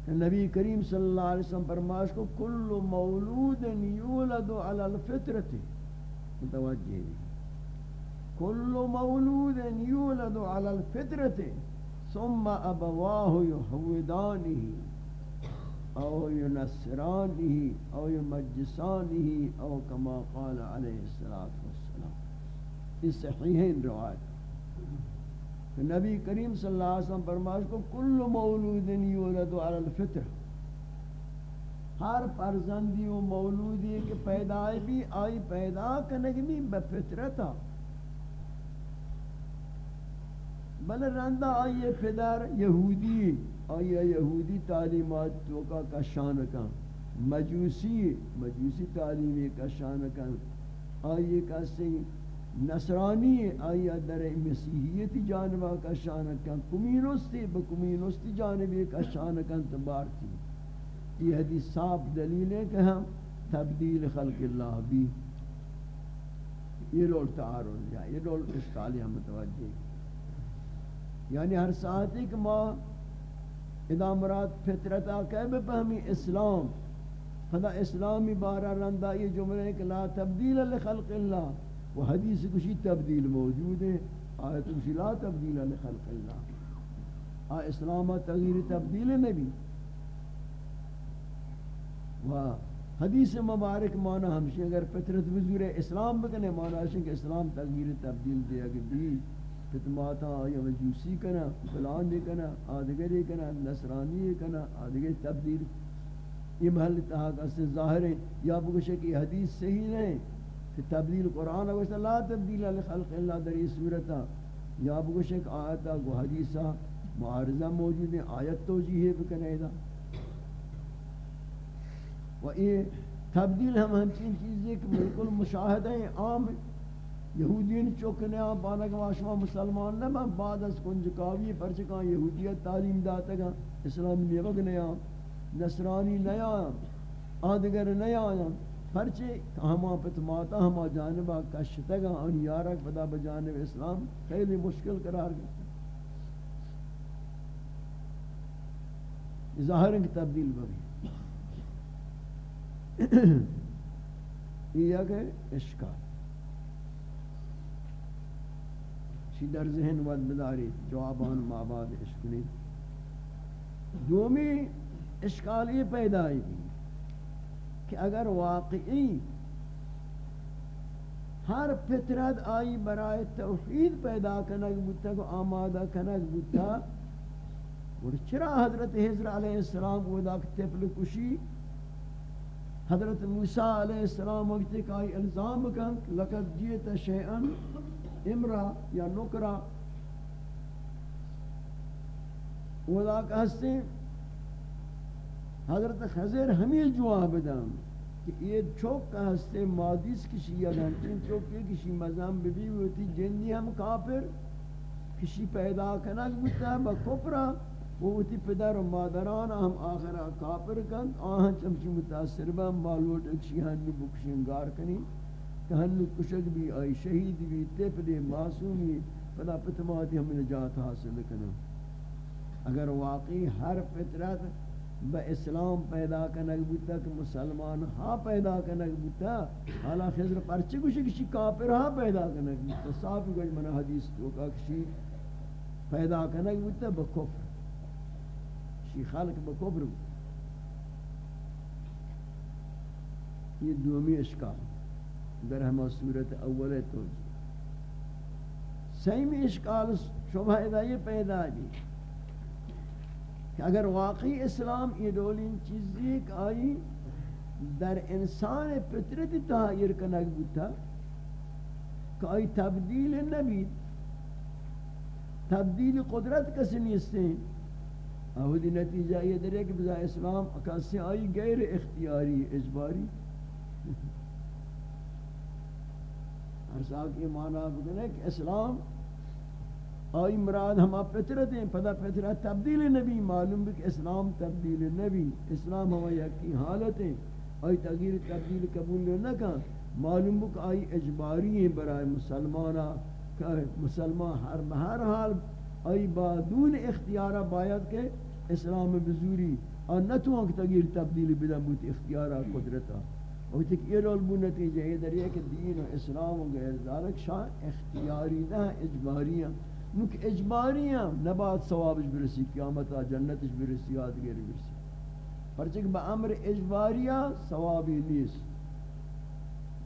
[SPEAKER 1] نبی کریم صلی اللہ علیہ وسلم فرماش کو کل مولود یولد علی الفطرت۔ متوجہ کل مولود یولد علی الفطرت، ثم ابواہ یحودانہ او ینصرانه او یمجسانه او کما قال علیہ الصلوۃ والسلام۔ اس صحیحین روایت۔ نبی کریم صلی اللہ علیہ وسلم فرمایا کو کل مولود یولد علی الفطر۔ ہر فرزندی و مولودی کہ پیدا بھی آئی، پیدا کنگ بھی بفطرتا بل رندہ آئی پدر یہودی۔ آیا یہودی تعلیمات تو کا کشان کن مجوسی مجوسی تعلیمی کشان کن آئی کسی نصرانی، آیا در مسیحیتی جانبہ کشان کن کمینوستی بکمینوستی جانبی کشان کن تبارتی یہ حدیث صاف دلیل ہے کہ ہم تبدیل خلق اللہ بھی یہ رول تعارض یا یہ رول اشکالی ہم متوجہ یعنی ہر ساعت ایک ما ادا مراد فطرتا کہ بفہمی اسلام خدا اسلامی بارہ رندہ یہ جملے کہ لا تبدیل لخلق اللہ۔ وہ حدیث کچھ تبدیل موجود ہے، آیت کچھ لا تبدیل لخلق اللہ۔ آ اسلام تغییر تبدیل نبی۔ و حدیث مبارک معنی ہمشی اگر فطرت بزور اسلام بکنے، معنی ہے کہ اسلام تغییر تبدیل دے اگر بھی فتماتا آیا وجوسی کنا فلان دے کنا آدگری کنا نصرانی کنا آدگری تبدیل۔ یہ محل تحاق اس ظاہر ہے۔ یا بگوشے کہ حدیث صحیح نہیں کہ تبدیل قرآن اگر لا تبدیل لخلق اللہ در یہ صورتا یا بگوشے کہ آیتا کو حدیثہ معارضہ موجود ہے، آیت توجیہ بکنے دا و یہ تبدیل ہم ہمچین چیزیں کہ بالکل مشاہدہ ہیں، عام یہودین چوکنے آن پانا کہ شما مسلمان نہ میں بعد از کنجکاوی پرچکان یہودیت تعلیم داتا گا اسلام نیوگ نیا نصرانی نیا آدگر نیا پرچے ہما پتماتا ہما جانبا کشتا گا ان یارک پدا بجانب اسلام خیلی مشکل قرار گیا ظاہر ہے کہ تبدیل بگی یہ کہ اشکال شی در ذہن ود بداری جوابان ماباد اشکلی دومی اشکالی پیدا ہوئی کہ اگر واقعی ہر فطرت آئی برائے توحید پیدا کنک بودتا کو آمادہ کنک بودتا، اور چرا حضرت حضر علیہ السلام کو دا کشی؟ حضرت موسیٰ علیہ السلام وقت کا الزام کن، لقد جیت شیئن امرا یا نکرا۔ ودا کہستے حضرت خضر ہمیں جواب دام کہ یہ چوک کہستے مادیس کشی یا گھنٹین چوک کشی مزام ببی ہوتی جنی ہم کافر۔ کشی پیدا کنک بودتا ہے با وہ اتی پدر و مادران، ہم آخرہ کافر کن۔ آہاں چمچی متاثر با مالوٹ اکشی ہنو بکشنگار کنی۔ کہ ہنو کشک بھی آئی، شہید بھی تپلے معصومی پدا پتماتی ہم نجات حاصل کنو اگر واقعی ہر فطرت با اسلام پیدا کنک بوتا، کہ مسلمان ہاں پیدا کنک بوتا حالا خضر پرچے کشی کشی کافر ہاں پیدا کنک بوتا۔ صافی کچھ منہ حدیث تو کشی پیدا کنک بوتا بکفر شی خلق بکبر یہ دومی اشکال۔ در ہما صورت اول توجی سیمی اشکال شبہ ادا یہ پیدا دی. کہ اگر واقعی اسلام یہ دولین چیزی ایک آئی در انسان فطرت تحیر کنک بوتا کہ آئی تبدیل نبی تبدیل قدرت کسی نیستے ہیں اہودی نتیجہ یہ در کہ بزا اسلام اکاسی آئی غیر اختیاری اجباری. ہر صاحب کی معنی بکنے کہ اسلام آئی مراد ہما پترت ہیں، پدا پترت تبدیل نبی، معلوم بھی کہ اسلام تبدیل نبی، اسلام ہوا یکی حالت ہیں۔ آئی تغییر تبدیل قبول نہ کن معلوم بھی کہ آئی اجباری ہیں برای مسلمانہ، کہ مسلمان ہر ہر حال آئی بادون اختیارہ باید کہ اسلام بزوری۔ اور نہ تو تغییر تبدیل بدا بوت اختیارہ قدرتا اور تک یہ رول بو نتیجہ یہ در یہ کہ دین و اسلام و غیر ذالک شاہ اختیاری نہ اجباریاں نوک اجباریاں نبات ثوابش برسی قیامتا جنتش برسی یاد برسی۔ پرچک با امر اجباریاں ثوابی نیست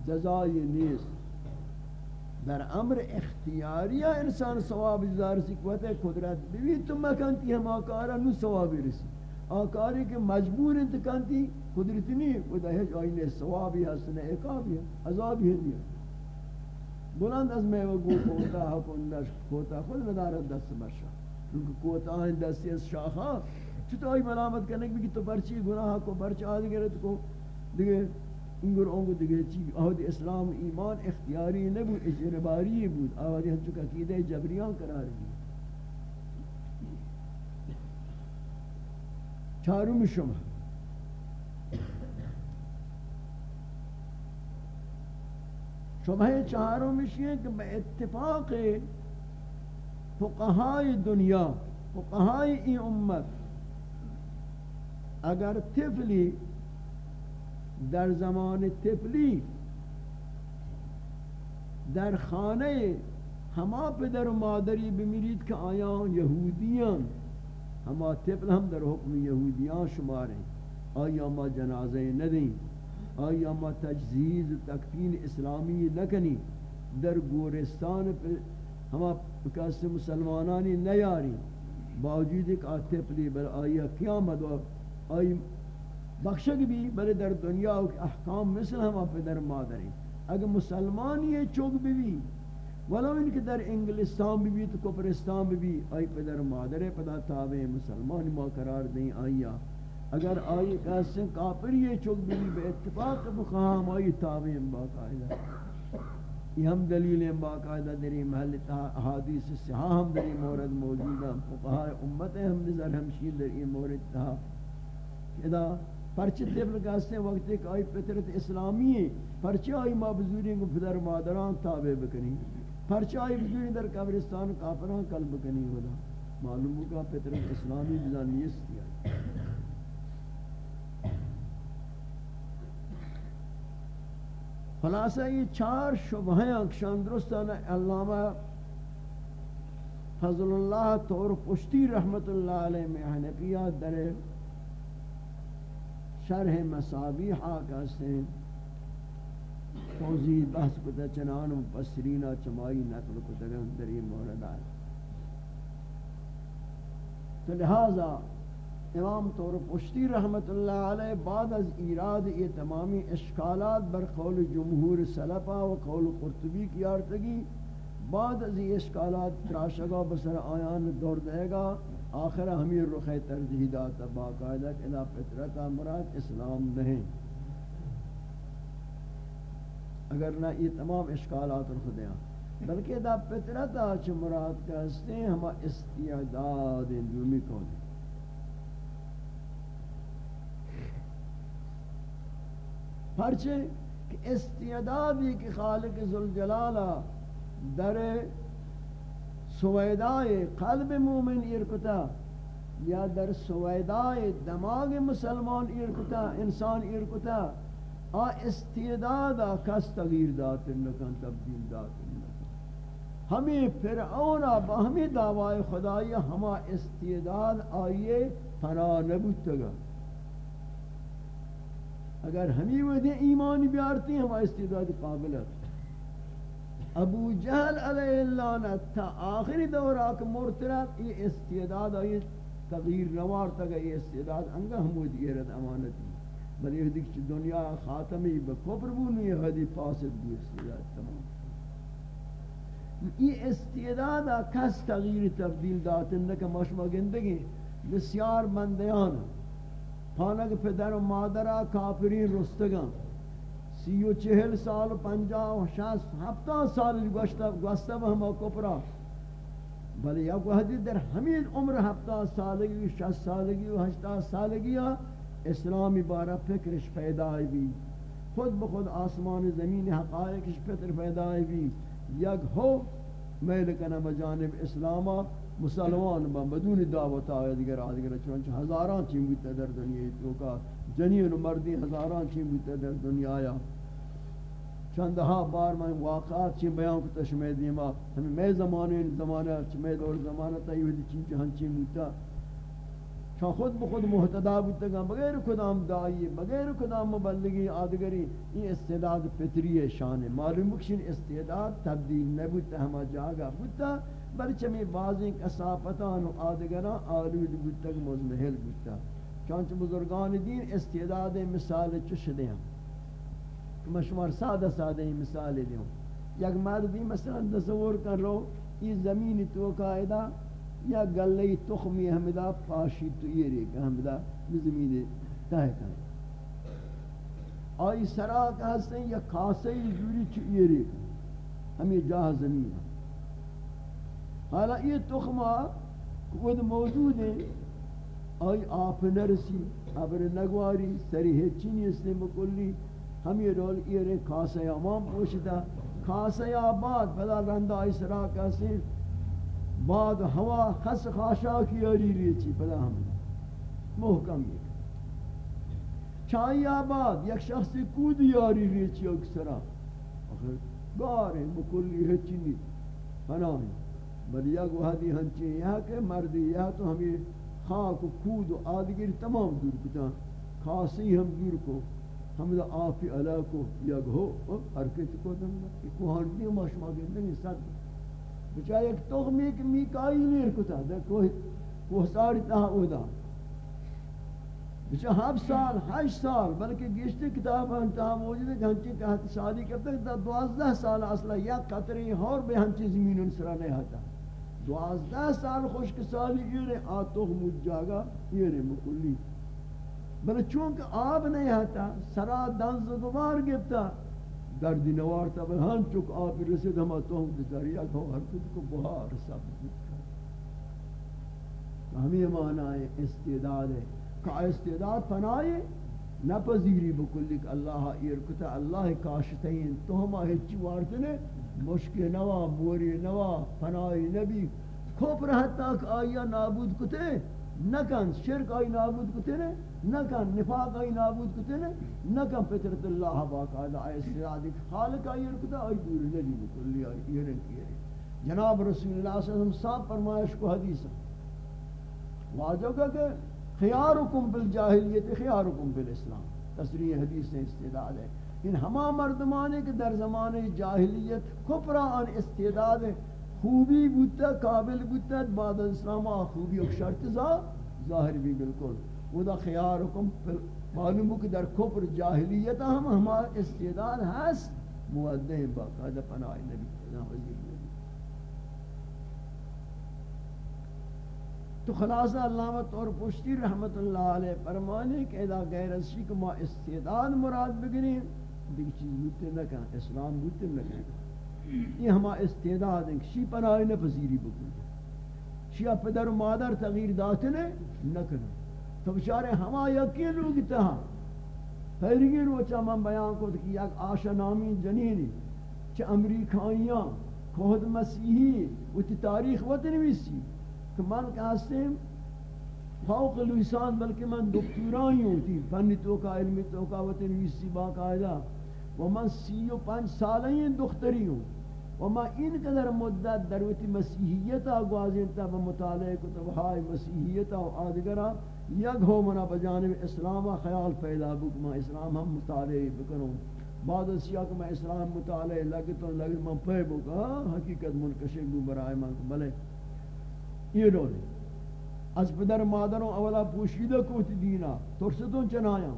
[SPEAKER 1] جزائی نیست۔ در امر اختیاری انسان ثواب زار سی قوت قدرت بھی تو مکانتی ہم آکارا نو ثواب رسی۔ آکاری کے مجبور انتکانتی قدرت نہیں، وہ دہج آئین ثوابی حسن عقابی عذابی ہے دیا۔ بلند از میں وہ گو کوتا ہاں، حکم نش کوتا، خود ندارت دست برشا کیونکہ کوتا ہیں دستی از شاخا۔ چطور آئی ملامت کرنے کہ تو پرچی گناہ کو پرچا آدھگرت کو۔ دیگه انگر اونگو دیگه چی آهد اسلام ایمان اختیاری نبود، اجرباری بود۔ آهدی ہم چکا قیدہ جبریان قرار دی چارم شما شبه چهارمش یه که با اتفاق فقهای دنیا فقهای این امت اگر تفلی در زمان تفلی در خانه هما پدر و مادری بمیرید که آیا یهودیان ہما طفل ہم در حکم یہودیان شماریں آیا ما جنازے ندیں۔ آیا ما تجزیز تکفین اسلامی نکنی در گورستان پر ہما کس مسلمانانی نیاری باوجود ایک آتفلی بل آیا قیامت و آئی بخشگ بھی بلے در دنیا احکام مثل ہما پدر مادری اگر مسلمان یہ چوک بھی ولو ان کے در انگلستان بھی بھی تو کپرستان بھی بھی آئی پدر مادر پدا تابع مسلمان ما قرار دیں آئیا اگر آئی کہتے کافر یہ چوک بھی بھی بے اتفاق بخواہم آئی تابع باقاعدہ۔ یہ ہم دلیل باقاعدہ دری محل حادیث سہا ہم دری مورد موجود ہیں۔ فقہاء امت ہم نظر ہمشین در این مورد تہا۔ ادا پرچہ طفل کہتے وقت ایک آئی پترت اسلامی ہے پرچہ آئی ما بزوری کو پدر مادران تابع بکنی۔ پرچہ آئی در قبرستان کافران قلب کنی ہودا معلوم ہوگا پترت اسلامی بزان نیست کیا خلاصہ، یہ چار شبہیں اکشان درستان علامہ فضل اللہ طور پشتی رحمت اللہ علیہ میں حنفیہ در شرح مسابیحہ کہتے ہیں توضیح بحث کتا چنان مفسرین چمائی نقل کتا گن در یہ مورد آئے۔ تو لہذا امام طور پشتی رحمت اللہ علیہ بعد از ایراد یہ تمامی اشکالات بر قول جمہور سلفہ و قول قرطبی کی آرتگی بعد از یہ اشکالات تراشگا بسر آیان دور دے گا، آخر ہمیں رخ ترجیح داتا باقاعدہ کہ لا فطرت مراد اسلام نہیں۔ اگر نہ یہ تمام اشکالات رخ دیا، بلکہ دا فطرت آچ مراد کہستے ہیں، ہما استعداد جومی کو دیں پرچہ کہ استعدادی کہ خالق ذوالجلالہ در سویدائے قلب مومن ارکتا یا در سویدائے دماغ مسلمان ارکتا انسان ارکتا آ استعدادا کس تغییر دات نکن، تبدیل دات نکن. ہمیں فرعون با ہمیں دعوی خدای، ہما استعداد آئیے پناہ فنا نبوتگا اگر ہمیں وہ دیں ایمان بیارتی، ہما استعداد قابلت ابو جہل علیہ اللعنت تا آخری دور آکھ مرترات یہ استعداد آئی تغییر نوار تک یہ استعداد انگا ہمود ایرد امانتی. بل یہ دیکھ دنیا خاتمی بکفر بونی یہ حدی فاسد بھی استعداد تمام یہ استعداد کس تغییر تبدیل داتن نکا مشما گندگی بسیار بندیان. پانک پدر و مادرہ کافرین رستگان. سی و چہل سال پنجاہ و شاست ہفتہ سال گوشتا گوشتا و ہما کپرا بلی یا کو حدیث در ہمین عمر ہفتہ سالگی و شست سالگی و ہشتہ سالگی اسلامی بارہ فکرش پیدا بھی خود بخود آسمان زمین حقائقش فکر پیدا بھی یک ہو میل کنا بجانب اسلامہ مسلمان با بدون دعوت آیا دیگر آدگر چونچہ ہزاران چیم بودتا در دنیا تو کا۔ جنین و مردی ہزاران چیم بودتا در دنیا آیا۔ چندہا بار میں واقعات چی بیان کو تشمیع دیما ہمیں میں زمانے زمانہ چمی دور زمانہ تا یہ چیز جہاں چی موتا چون خود بخود محتدا بودتا بغیر کدام دائی، بغیر کدام مبلغی، آدگری یہ استعداد پتری شان. معلوم بکشن استعداد تبدیل نبودتا ہما جاگا بودتا برچمی بعضی کسافتان و آدگران آلود بودتا مزمحل بودتا چونچہ بزرگان دین استعداد مثال چش دیں. میں شمار سادہ سادہ مثال دیوں یک مردی مثلا تصور کر لو یہ زمین تو قاعدہ یا گلے تخمی حمدہ پاشی تو یہ ری کہ حمدہ زمین تہ کر آئی سرا کا ہستیں یا کاسے جوری چ یہ ری ہمیں جہاں زمین حالا یہ تخمہ خود موجود ہے۔ آئی آپ نرسی ابر نگواری، سری ہچینی اس نے مکلی۔ ہم یہ رول یہ کاسے امام پوشتا کاسے آباد پدا رندہ آئی اسرا کسی بعد ہوا خس خاشا کی یاری ریچی پدا ہم محکم یہ۔ چاہی آباد، یک شخص کود یاری ریچی اکسرا آخر گارے مکلی ہچی نہیں پناہی بلی یک وحدی ہنچی یہاں کہ مردی یہاں تو ہمیں خاک و کود و آدگر تمام دور کتا خاصی ہم دور کو۔ ہم دا آفی علا کو یک ہو۔ حرکت کو دنگا ایک کوہانتی ہم آشما گندنگی صد بچہ ایک تغمی ایک میکائی لیر کتا دا کوہ ساری تہا اودا بچہ ہف سال ہشت سال بلکہ گشت کتاب انتہا موجود ہے کہ ہنچی کہ شادی کرتے ہیں دوازدہ سال اصلا یا قطری اور بے ہنچی زمین انسرا نہیں ہوتا دوازدہ سال خشک سالی یہ رہے آتوخ مجھ جاگا یہ رہے مکلی بلے چونکہ آب نہیں ہوتا سرا دنز دوبار گفتا دردی نوارتا بل ہن چک آبی رسید ہم آتوخ بزاری یک ہو ہر کچھ کو بہار سب ہمیں معنی ہے استعداد ہے کہ استعداد پناہی نپذیری بکلی کہ اللہ ایرکتا اللہ کاشتین تو ہما ہچی وارتنے مشکل نوا، موری نوا پناہی نبی. کھوپر حتی کہ آیا نابود کتے نکن شرک آئی نابود کتے نے نکن نفاق آئی نابود کتے نے نکن پترت اللہ باقاعدہ آئی استعداد خالق آئی یعنی ایرکتا آئی دور نبی بکلی آئی ایرن کی جناب رسول اللہ صلی اللہ علیہ وسلم صاحب فرمائش کو حدیث واجب کہ خیارکم بالجاہلیت خیارکم بالاسلام تصریح حدیث سے استعداد ہے۔ ان ہما مردمانے کے در زمان جاہلیت کپرا ان استعداد خوبی بودتا، قابل بودتا، بعد اسلام خوبی ایک شرط ظاہر بھی بالکل۔ وہ دا خیارکم معلوم کہ در کفر جاہلیت ہم ہما استعداد ہے مودہ باقاعدہ پناہ نبی تو خلاصہ علامت اور پشتی رحمت اللہ علیہ فرمانے کہ ادا غیر اسی کو ما استعداد مراد بگنی دیکھ چیز بوتے نہ کہاں اسلام بوتے نہ کہاں یہ ہما استعداد ہیں شی پناہ نہ پذیری بکن شیعہ پدر و مادر تغییر داتنے نہ کرنا تو بچارے ہما یقین لوگ تہا پہلگی روچا من بیان کو کہ یک آشا نامی جنینی چھ امریکائیاں کھود مسیحی وہ تی تاریخ وطنویسی کہ من کہستیم فوق لسان بلکہ من دکتورانی ہوتی فنی توکا، علمی توکا وطن ویسی باقاعدہ۔ و من سی و پانچ سالیں دختری ہوں۔ و ما این قدر مدت در وتی مسیحیتا گوازیتا و مطالعه کتبهای مسیحیتا و آدگرا یک ہو منا بجانب اسلام خیال پیدا بک ما اسلام ہم مطالعه بکنوں۔ بعد از کہ میں اسلام مطالعه لگتوں لگت من پہ بکا حقیقت منکشک بو برائے من بلے۔ یہ رولی از پدر مادروں اولا پوشیدہ کوتی دینا ترستون چنایا۔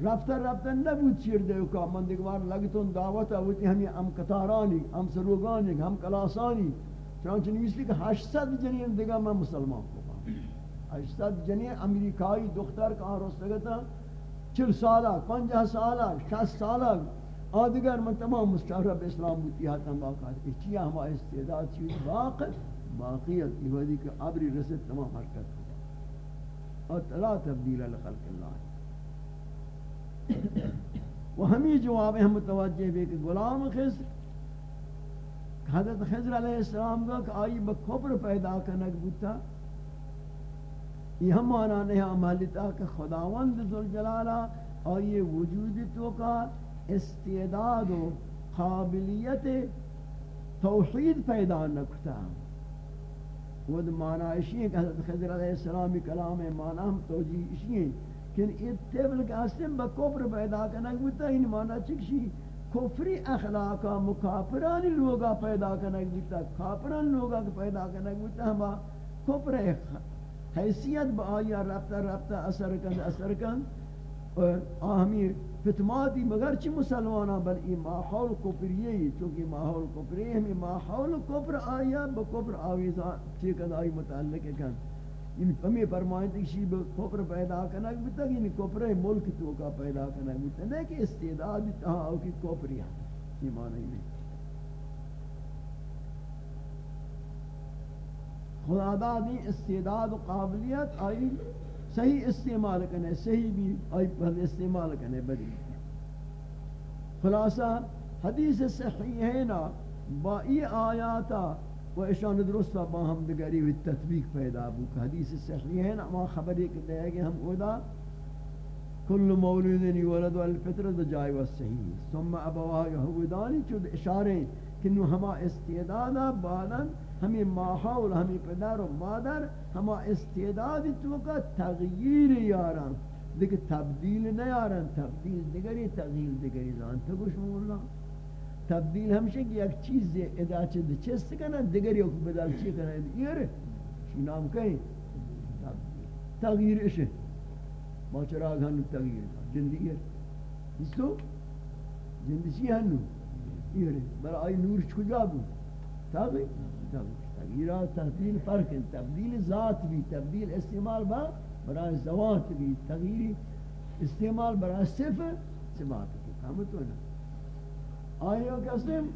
[SPEAKER 1] رفتہ رفتہ نبود چیر دے کا من دیگوار لگتون دعوتا ہوتی ہمیں ام کتارانی ام سروگانی، ہم کلاسانی۔ چنانچہ نیسلی کہ ہشتد جنین دیگا میں مسلمان کو۔ پا ہشتد جنین امریکائی دختر کہاں رستگتا چل سالہ پنجہ سالہ شست سالہ آدگر من تمام مستعرب اسلام بوتی حتم باقات اچھیا ہما استعداد چیز واقع باقیت یہ ہوئی کہ عبری رسد تمام حرکت ہو اور تلا تبدیل لخلق اللہ وہ ہمیں جواب ہم متوجہ بھی کہ غلام خضر، حضرت خضر علیہ السلام کا کہ آئی بکھوپر پیدا کنک بوتا یہ ہم مانا نہیں عمالتا کہ خداوند ذوالجلالہ آئی وجود تو کا استعداد و قابلیت توحید پیدا نکتا وہ معنی اشی ہے کہ حضرت خضر علیہ السلام کلام معنی ہم توجیہ اشی ہیں کہ یہ تیبل کا اسم با کفر پیدا کرنا گوتا ہی معنی چکشی کفری اخلاقا مکافرانی لوگا پیدا کرنا گوتا کافران لوگا پیدا کرنا گوتا ہم کفر اخلاقا حیثیت با آیا رفتہ رفتہ اثر کن اثر کن. اور آہمی فتماتی مگر چی مسلمانا بل ای ماحول کفریه چونکہ ماحول کفریه ہمی ماحول کفر آیا، با کفر آویزا چی کد آئی متعلق کن. یعنی ہمیں فرمائیں تھی شیب کفر پیدا کرنا بیتا یعنی کفر ملک تو پیدا کرنا بیتا نہیں کہ استعداد تہا، او کی کفری یہ معنی نہیں۔ خدا دادی استعداد و قابلیت آئی صحیح استعمال کرنے، صحیح بھی آئی پر استعمال کرنے بدی۔ خلاصہ، حدیث صحیح ہے نا، با ای آیاتا و اشان درست با ہم دگری و تطبیق پیدا بو حدیث صحیح ہے نا، ما خبر ایک دے کہ ہم اودا کل مولود یولد الفطرت جائے و صحیح۔ ثم ابواه یهودانی چود اشارے کہ نو ہما استعدادا بعدن ہمیں ماحول ہمیں پدر و مادر، ہما استعداد تو کا تغییر یاران دیکھ تبدیل نہ یاران تبدیل دیگری تغییر دیگری زان تو گوش مولا۔ تبدیل ہمشہ کہ ایک چیز ادا چند چست کنا دیگری کو بدل چی کنا۔ یہ چی نام کہیں؟ تغییر اشے ما چراغ ہنو تغییر۔ زندگی جستو زندگی ہنو؟ یہ برای نور کجا بود تغییر تغییر تبدیل فرق تبدیل ذات بھی تبدیل استعمال با برای ذوات بھی تغییر استعمال برای صفت صفات بھی ہم تو نا آئیو قسم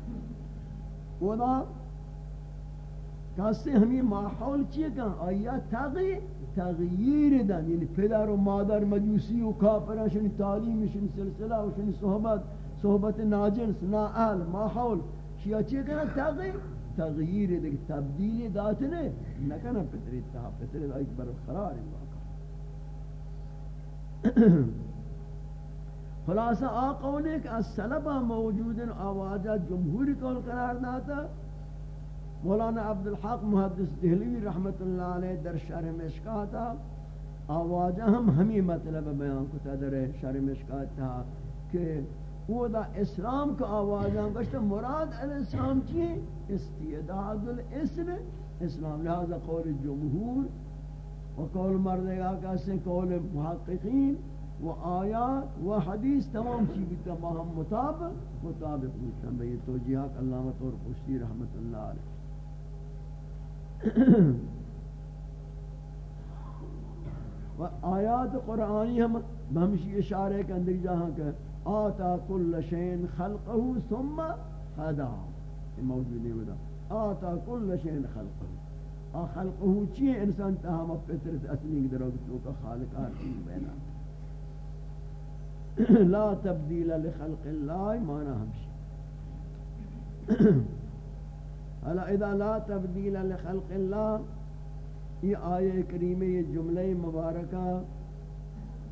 [SPEAKER 1] ودا کسی ہمیں ماحول چیئے کن آیا تغییر تغییر دن یعنی پدر و مادر مجوسی و کافران شنی تعلیم شنی سلسلہ و شنی صحبت صحبت ناجنس نا اهل ماحول. شیا چیئے کن تغییر تغییر دیکھ تبدیل دات نے نکنہ پتری تہا پتری دا ایک آئی برقرار واقع خلاصہ آقون ایک السلبہ موجود آواجہ جمہوری کول قرار داتا مولانا عبدالحق محدث دہلوی رحمت اللہ علیہ در شرح مشکاتا آواجہ ہم ہمیں مطلب بیان کتا در شرح مشکاتا کہ وہ دا اسلام کا آوازاں گشتا مراد الاسلام چیئے؟ استعداد الاسم، اسلام لہذا قول جمہور و قول مردگا کسی قول محققین و آیات و حدیث تمام چیز بیتا ہم مطابق مطابق بیتا بھئی توجیحات علامت اور خوشی رحمت اللہ علیہ۔ و آیات قرآنی ہم ہمشی اشارے کے اندر جہاں کہ آتا کل شین خلقه ثم خدا یہ موجود ہے ودا آتا کل شین خلقه. آ خلقه چی انسان تہا فطرت اصلی درو تو کا خالق آتی بینا. لا تبدیل لخلق الله مانا ہمشی حالا اذا لا تبدیل لخلق الله یہ آیہ کریمہ یہ جملہ مبارکہ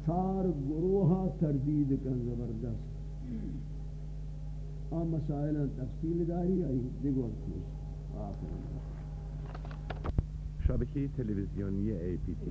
[SPEAKER 1] چار گروہ تردید کن زبردست. آ مسائل تفصیل داری آئی دیگو آخر
[SPEAKER 2] شبکه تلویزیونی ای پی تی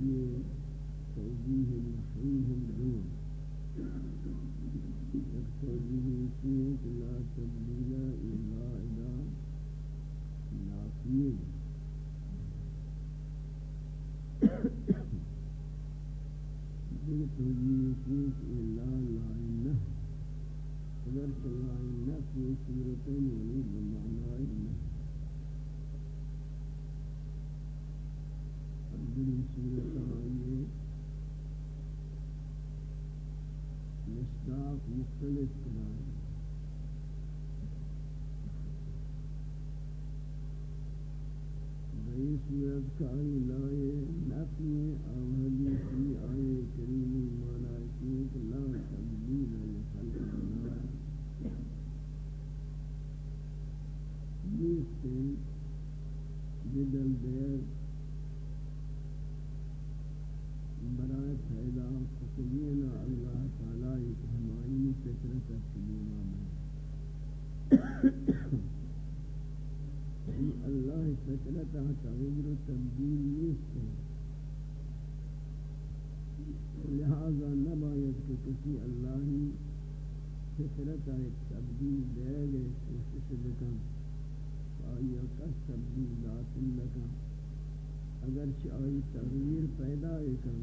[SPEAKER 1] في توجيه نحوه الجوع يكثر به لا تبديل إلا إذا نافية. اشتاق مختلف قرار بئی صورت کاری لائے نفی آوہدی کی آئے کریمی مانا کیونکہ لا تبدیل لخلق اللہ نیستن بدل دیر برای پیدا قطبین اللہ تعالی ایک ہمائی فطرت سلیمہ میں اللہ فطرت تغیر و تبدیل نیست لہذا نباید کہ کسی اللہی فطرت تبدیل دے گئے کوشش بکن آیا کس تبدیلات لکا اگرچہ آئی تغییر پیدا کن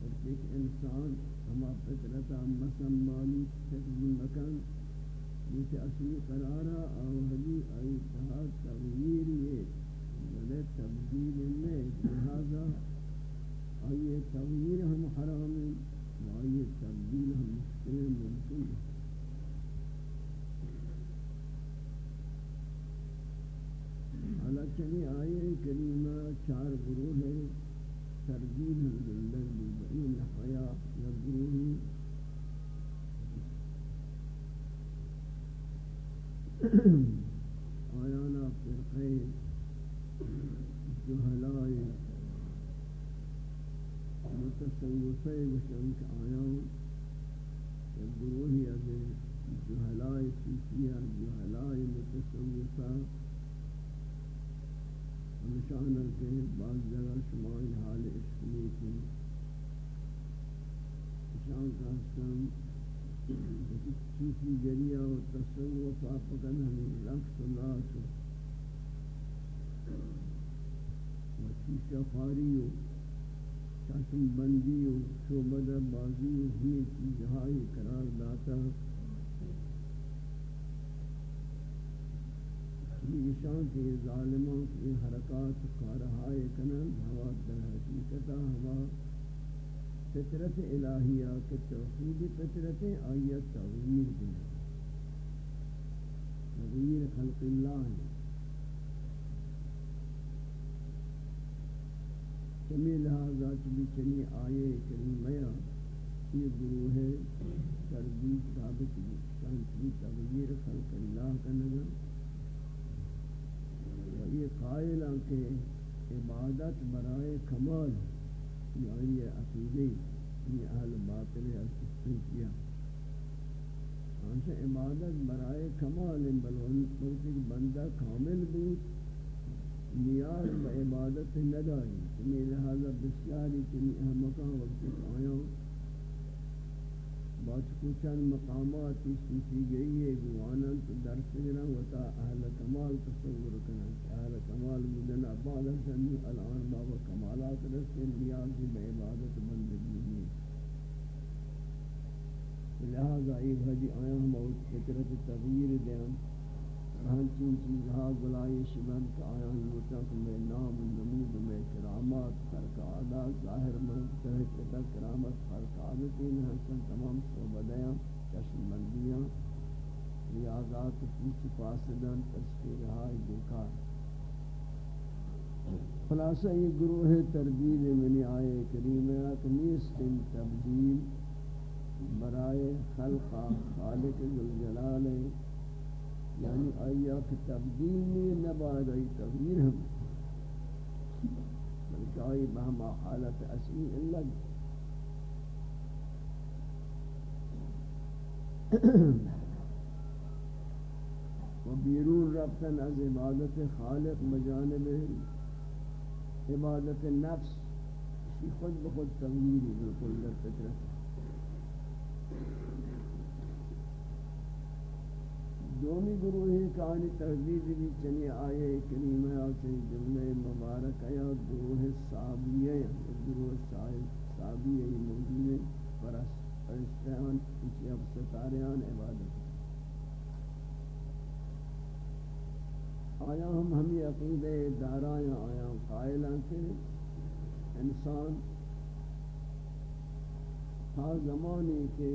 [SPEAKER 1] اور ایک انسان ہما فطرتا مسمانی تقدیم مکن جیسے اصلی قرارا آوہدی آئی تہا تغییر یہ بلے تبدیل میں لہذا آئی تغییر ہم حرام ہے آئی تبدیل ہم مشکل ممکن ہے آئے کریمہ چار گروہ ہے ترجیل الحمدللہ ببعین حیاء یا گروہی آیانا فرقے جہلائے متصوفے وشنک آیان گروہی از جہلائے صوفیہ جہلائے متصوفہ نشان کے بعض جگہ شمائی حال اسمی کی نشان کا حسن صوفی جریہ و تصوف آفکن ہمیں رقص اللہ و شیشہ خاری و چاشم بندی و شعبدہ بازی و ہمیں چیزہائی قرار داتا نشان کے ظالموں کی حرکات کارہائے کنن ہوا در حقیقتا ہوا۔ فطرت الہیہ کے توحید فطرت آیت تغییر دیں تغییر خلق اللہ ہے۔ چمی لہذا چلی چلی آئے کریمہ یہ گروہ ہے تردید ثابت شانتی تغییر خلق اللہ کا نظر۔ یہ قائل ہیں کہ عبادت برائے کمال یعنی یہ عقیدی یہ اہل باطل ہے کیا ہمشہ ہاں، عبادت برائے کمال بلکہ بندہ کامل بود۔ نیاز یعنی با عبادت نداری چنی لہذا بسیاری چنی احمقان وقت آیا بات کو چند مقامات سوچی گئی ہے گوانن تو درس گرن و تا اہل کمال تصور کرن اہل کمال مدن بعد سنی الان بابا کمالات رسے نیازی بے عبادت بندگی نہیں لہذا ایک حجی آیا ہم اور فطرت تغییر دیں ہم چین چیزها ہاں گلائی شبن کا آیا لوٹا کہ میں نام نمود میں کرامات فرق عادات ظاہر میں تحقیقہ کرامت فرق عادتین حسن تمام صحبدیاں چشم بندیاں، ریاضات پوچھ پاسدن تذکیر ہائی بیکار خلاصہ یہ گروہ تربیل منی آئے کریمہ نیست تبدیل برائے خلق خالق ذوالجلال یعنی آیا کہ تبدیل نہیں نباید آئی تغییر ہم بلکہ آئی بہما حالت اصلی اللہ و بیرون ربطن از عبادت خالق مجانب عبادت نفس خود بخود تغییری بالکل در فطرت دومی گروہی کانی تحدید بھی چنی آئے کریمہ اور چنی جملہ مبارک ہے اور گروہ صحابیہ گروہ صحابیہ موجود ہے پرستیان اسی اب ستاریان عبادت آیا ہم ہمی عقیدہ دارائیں آیا قائلان کے انسان تا زمانی کے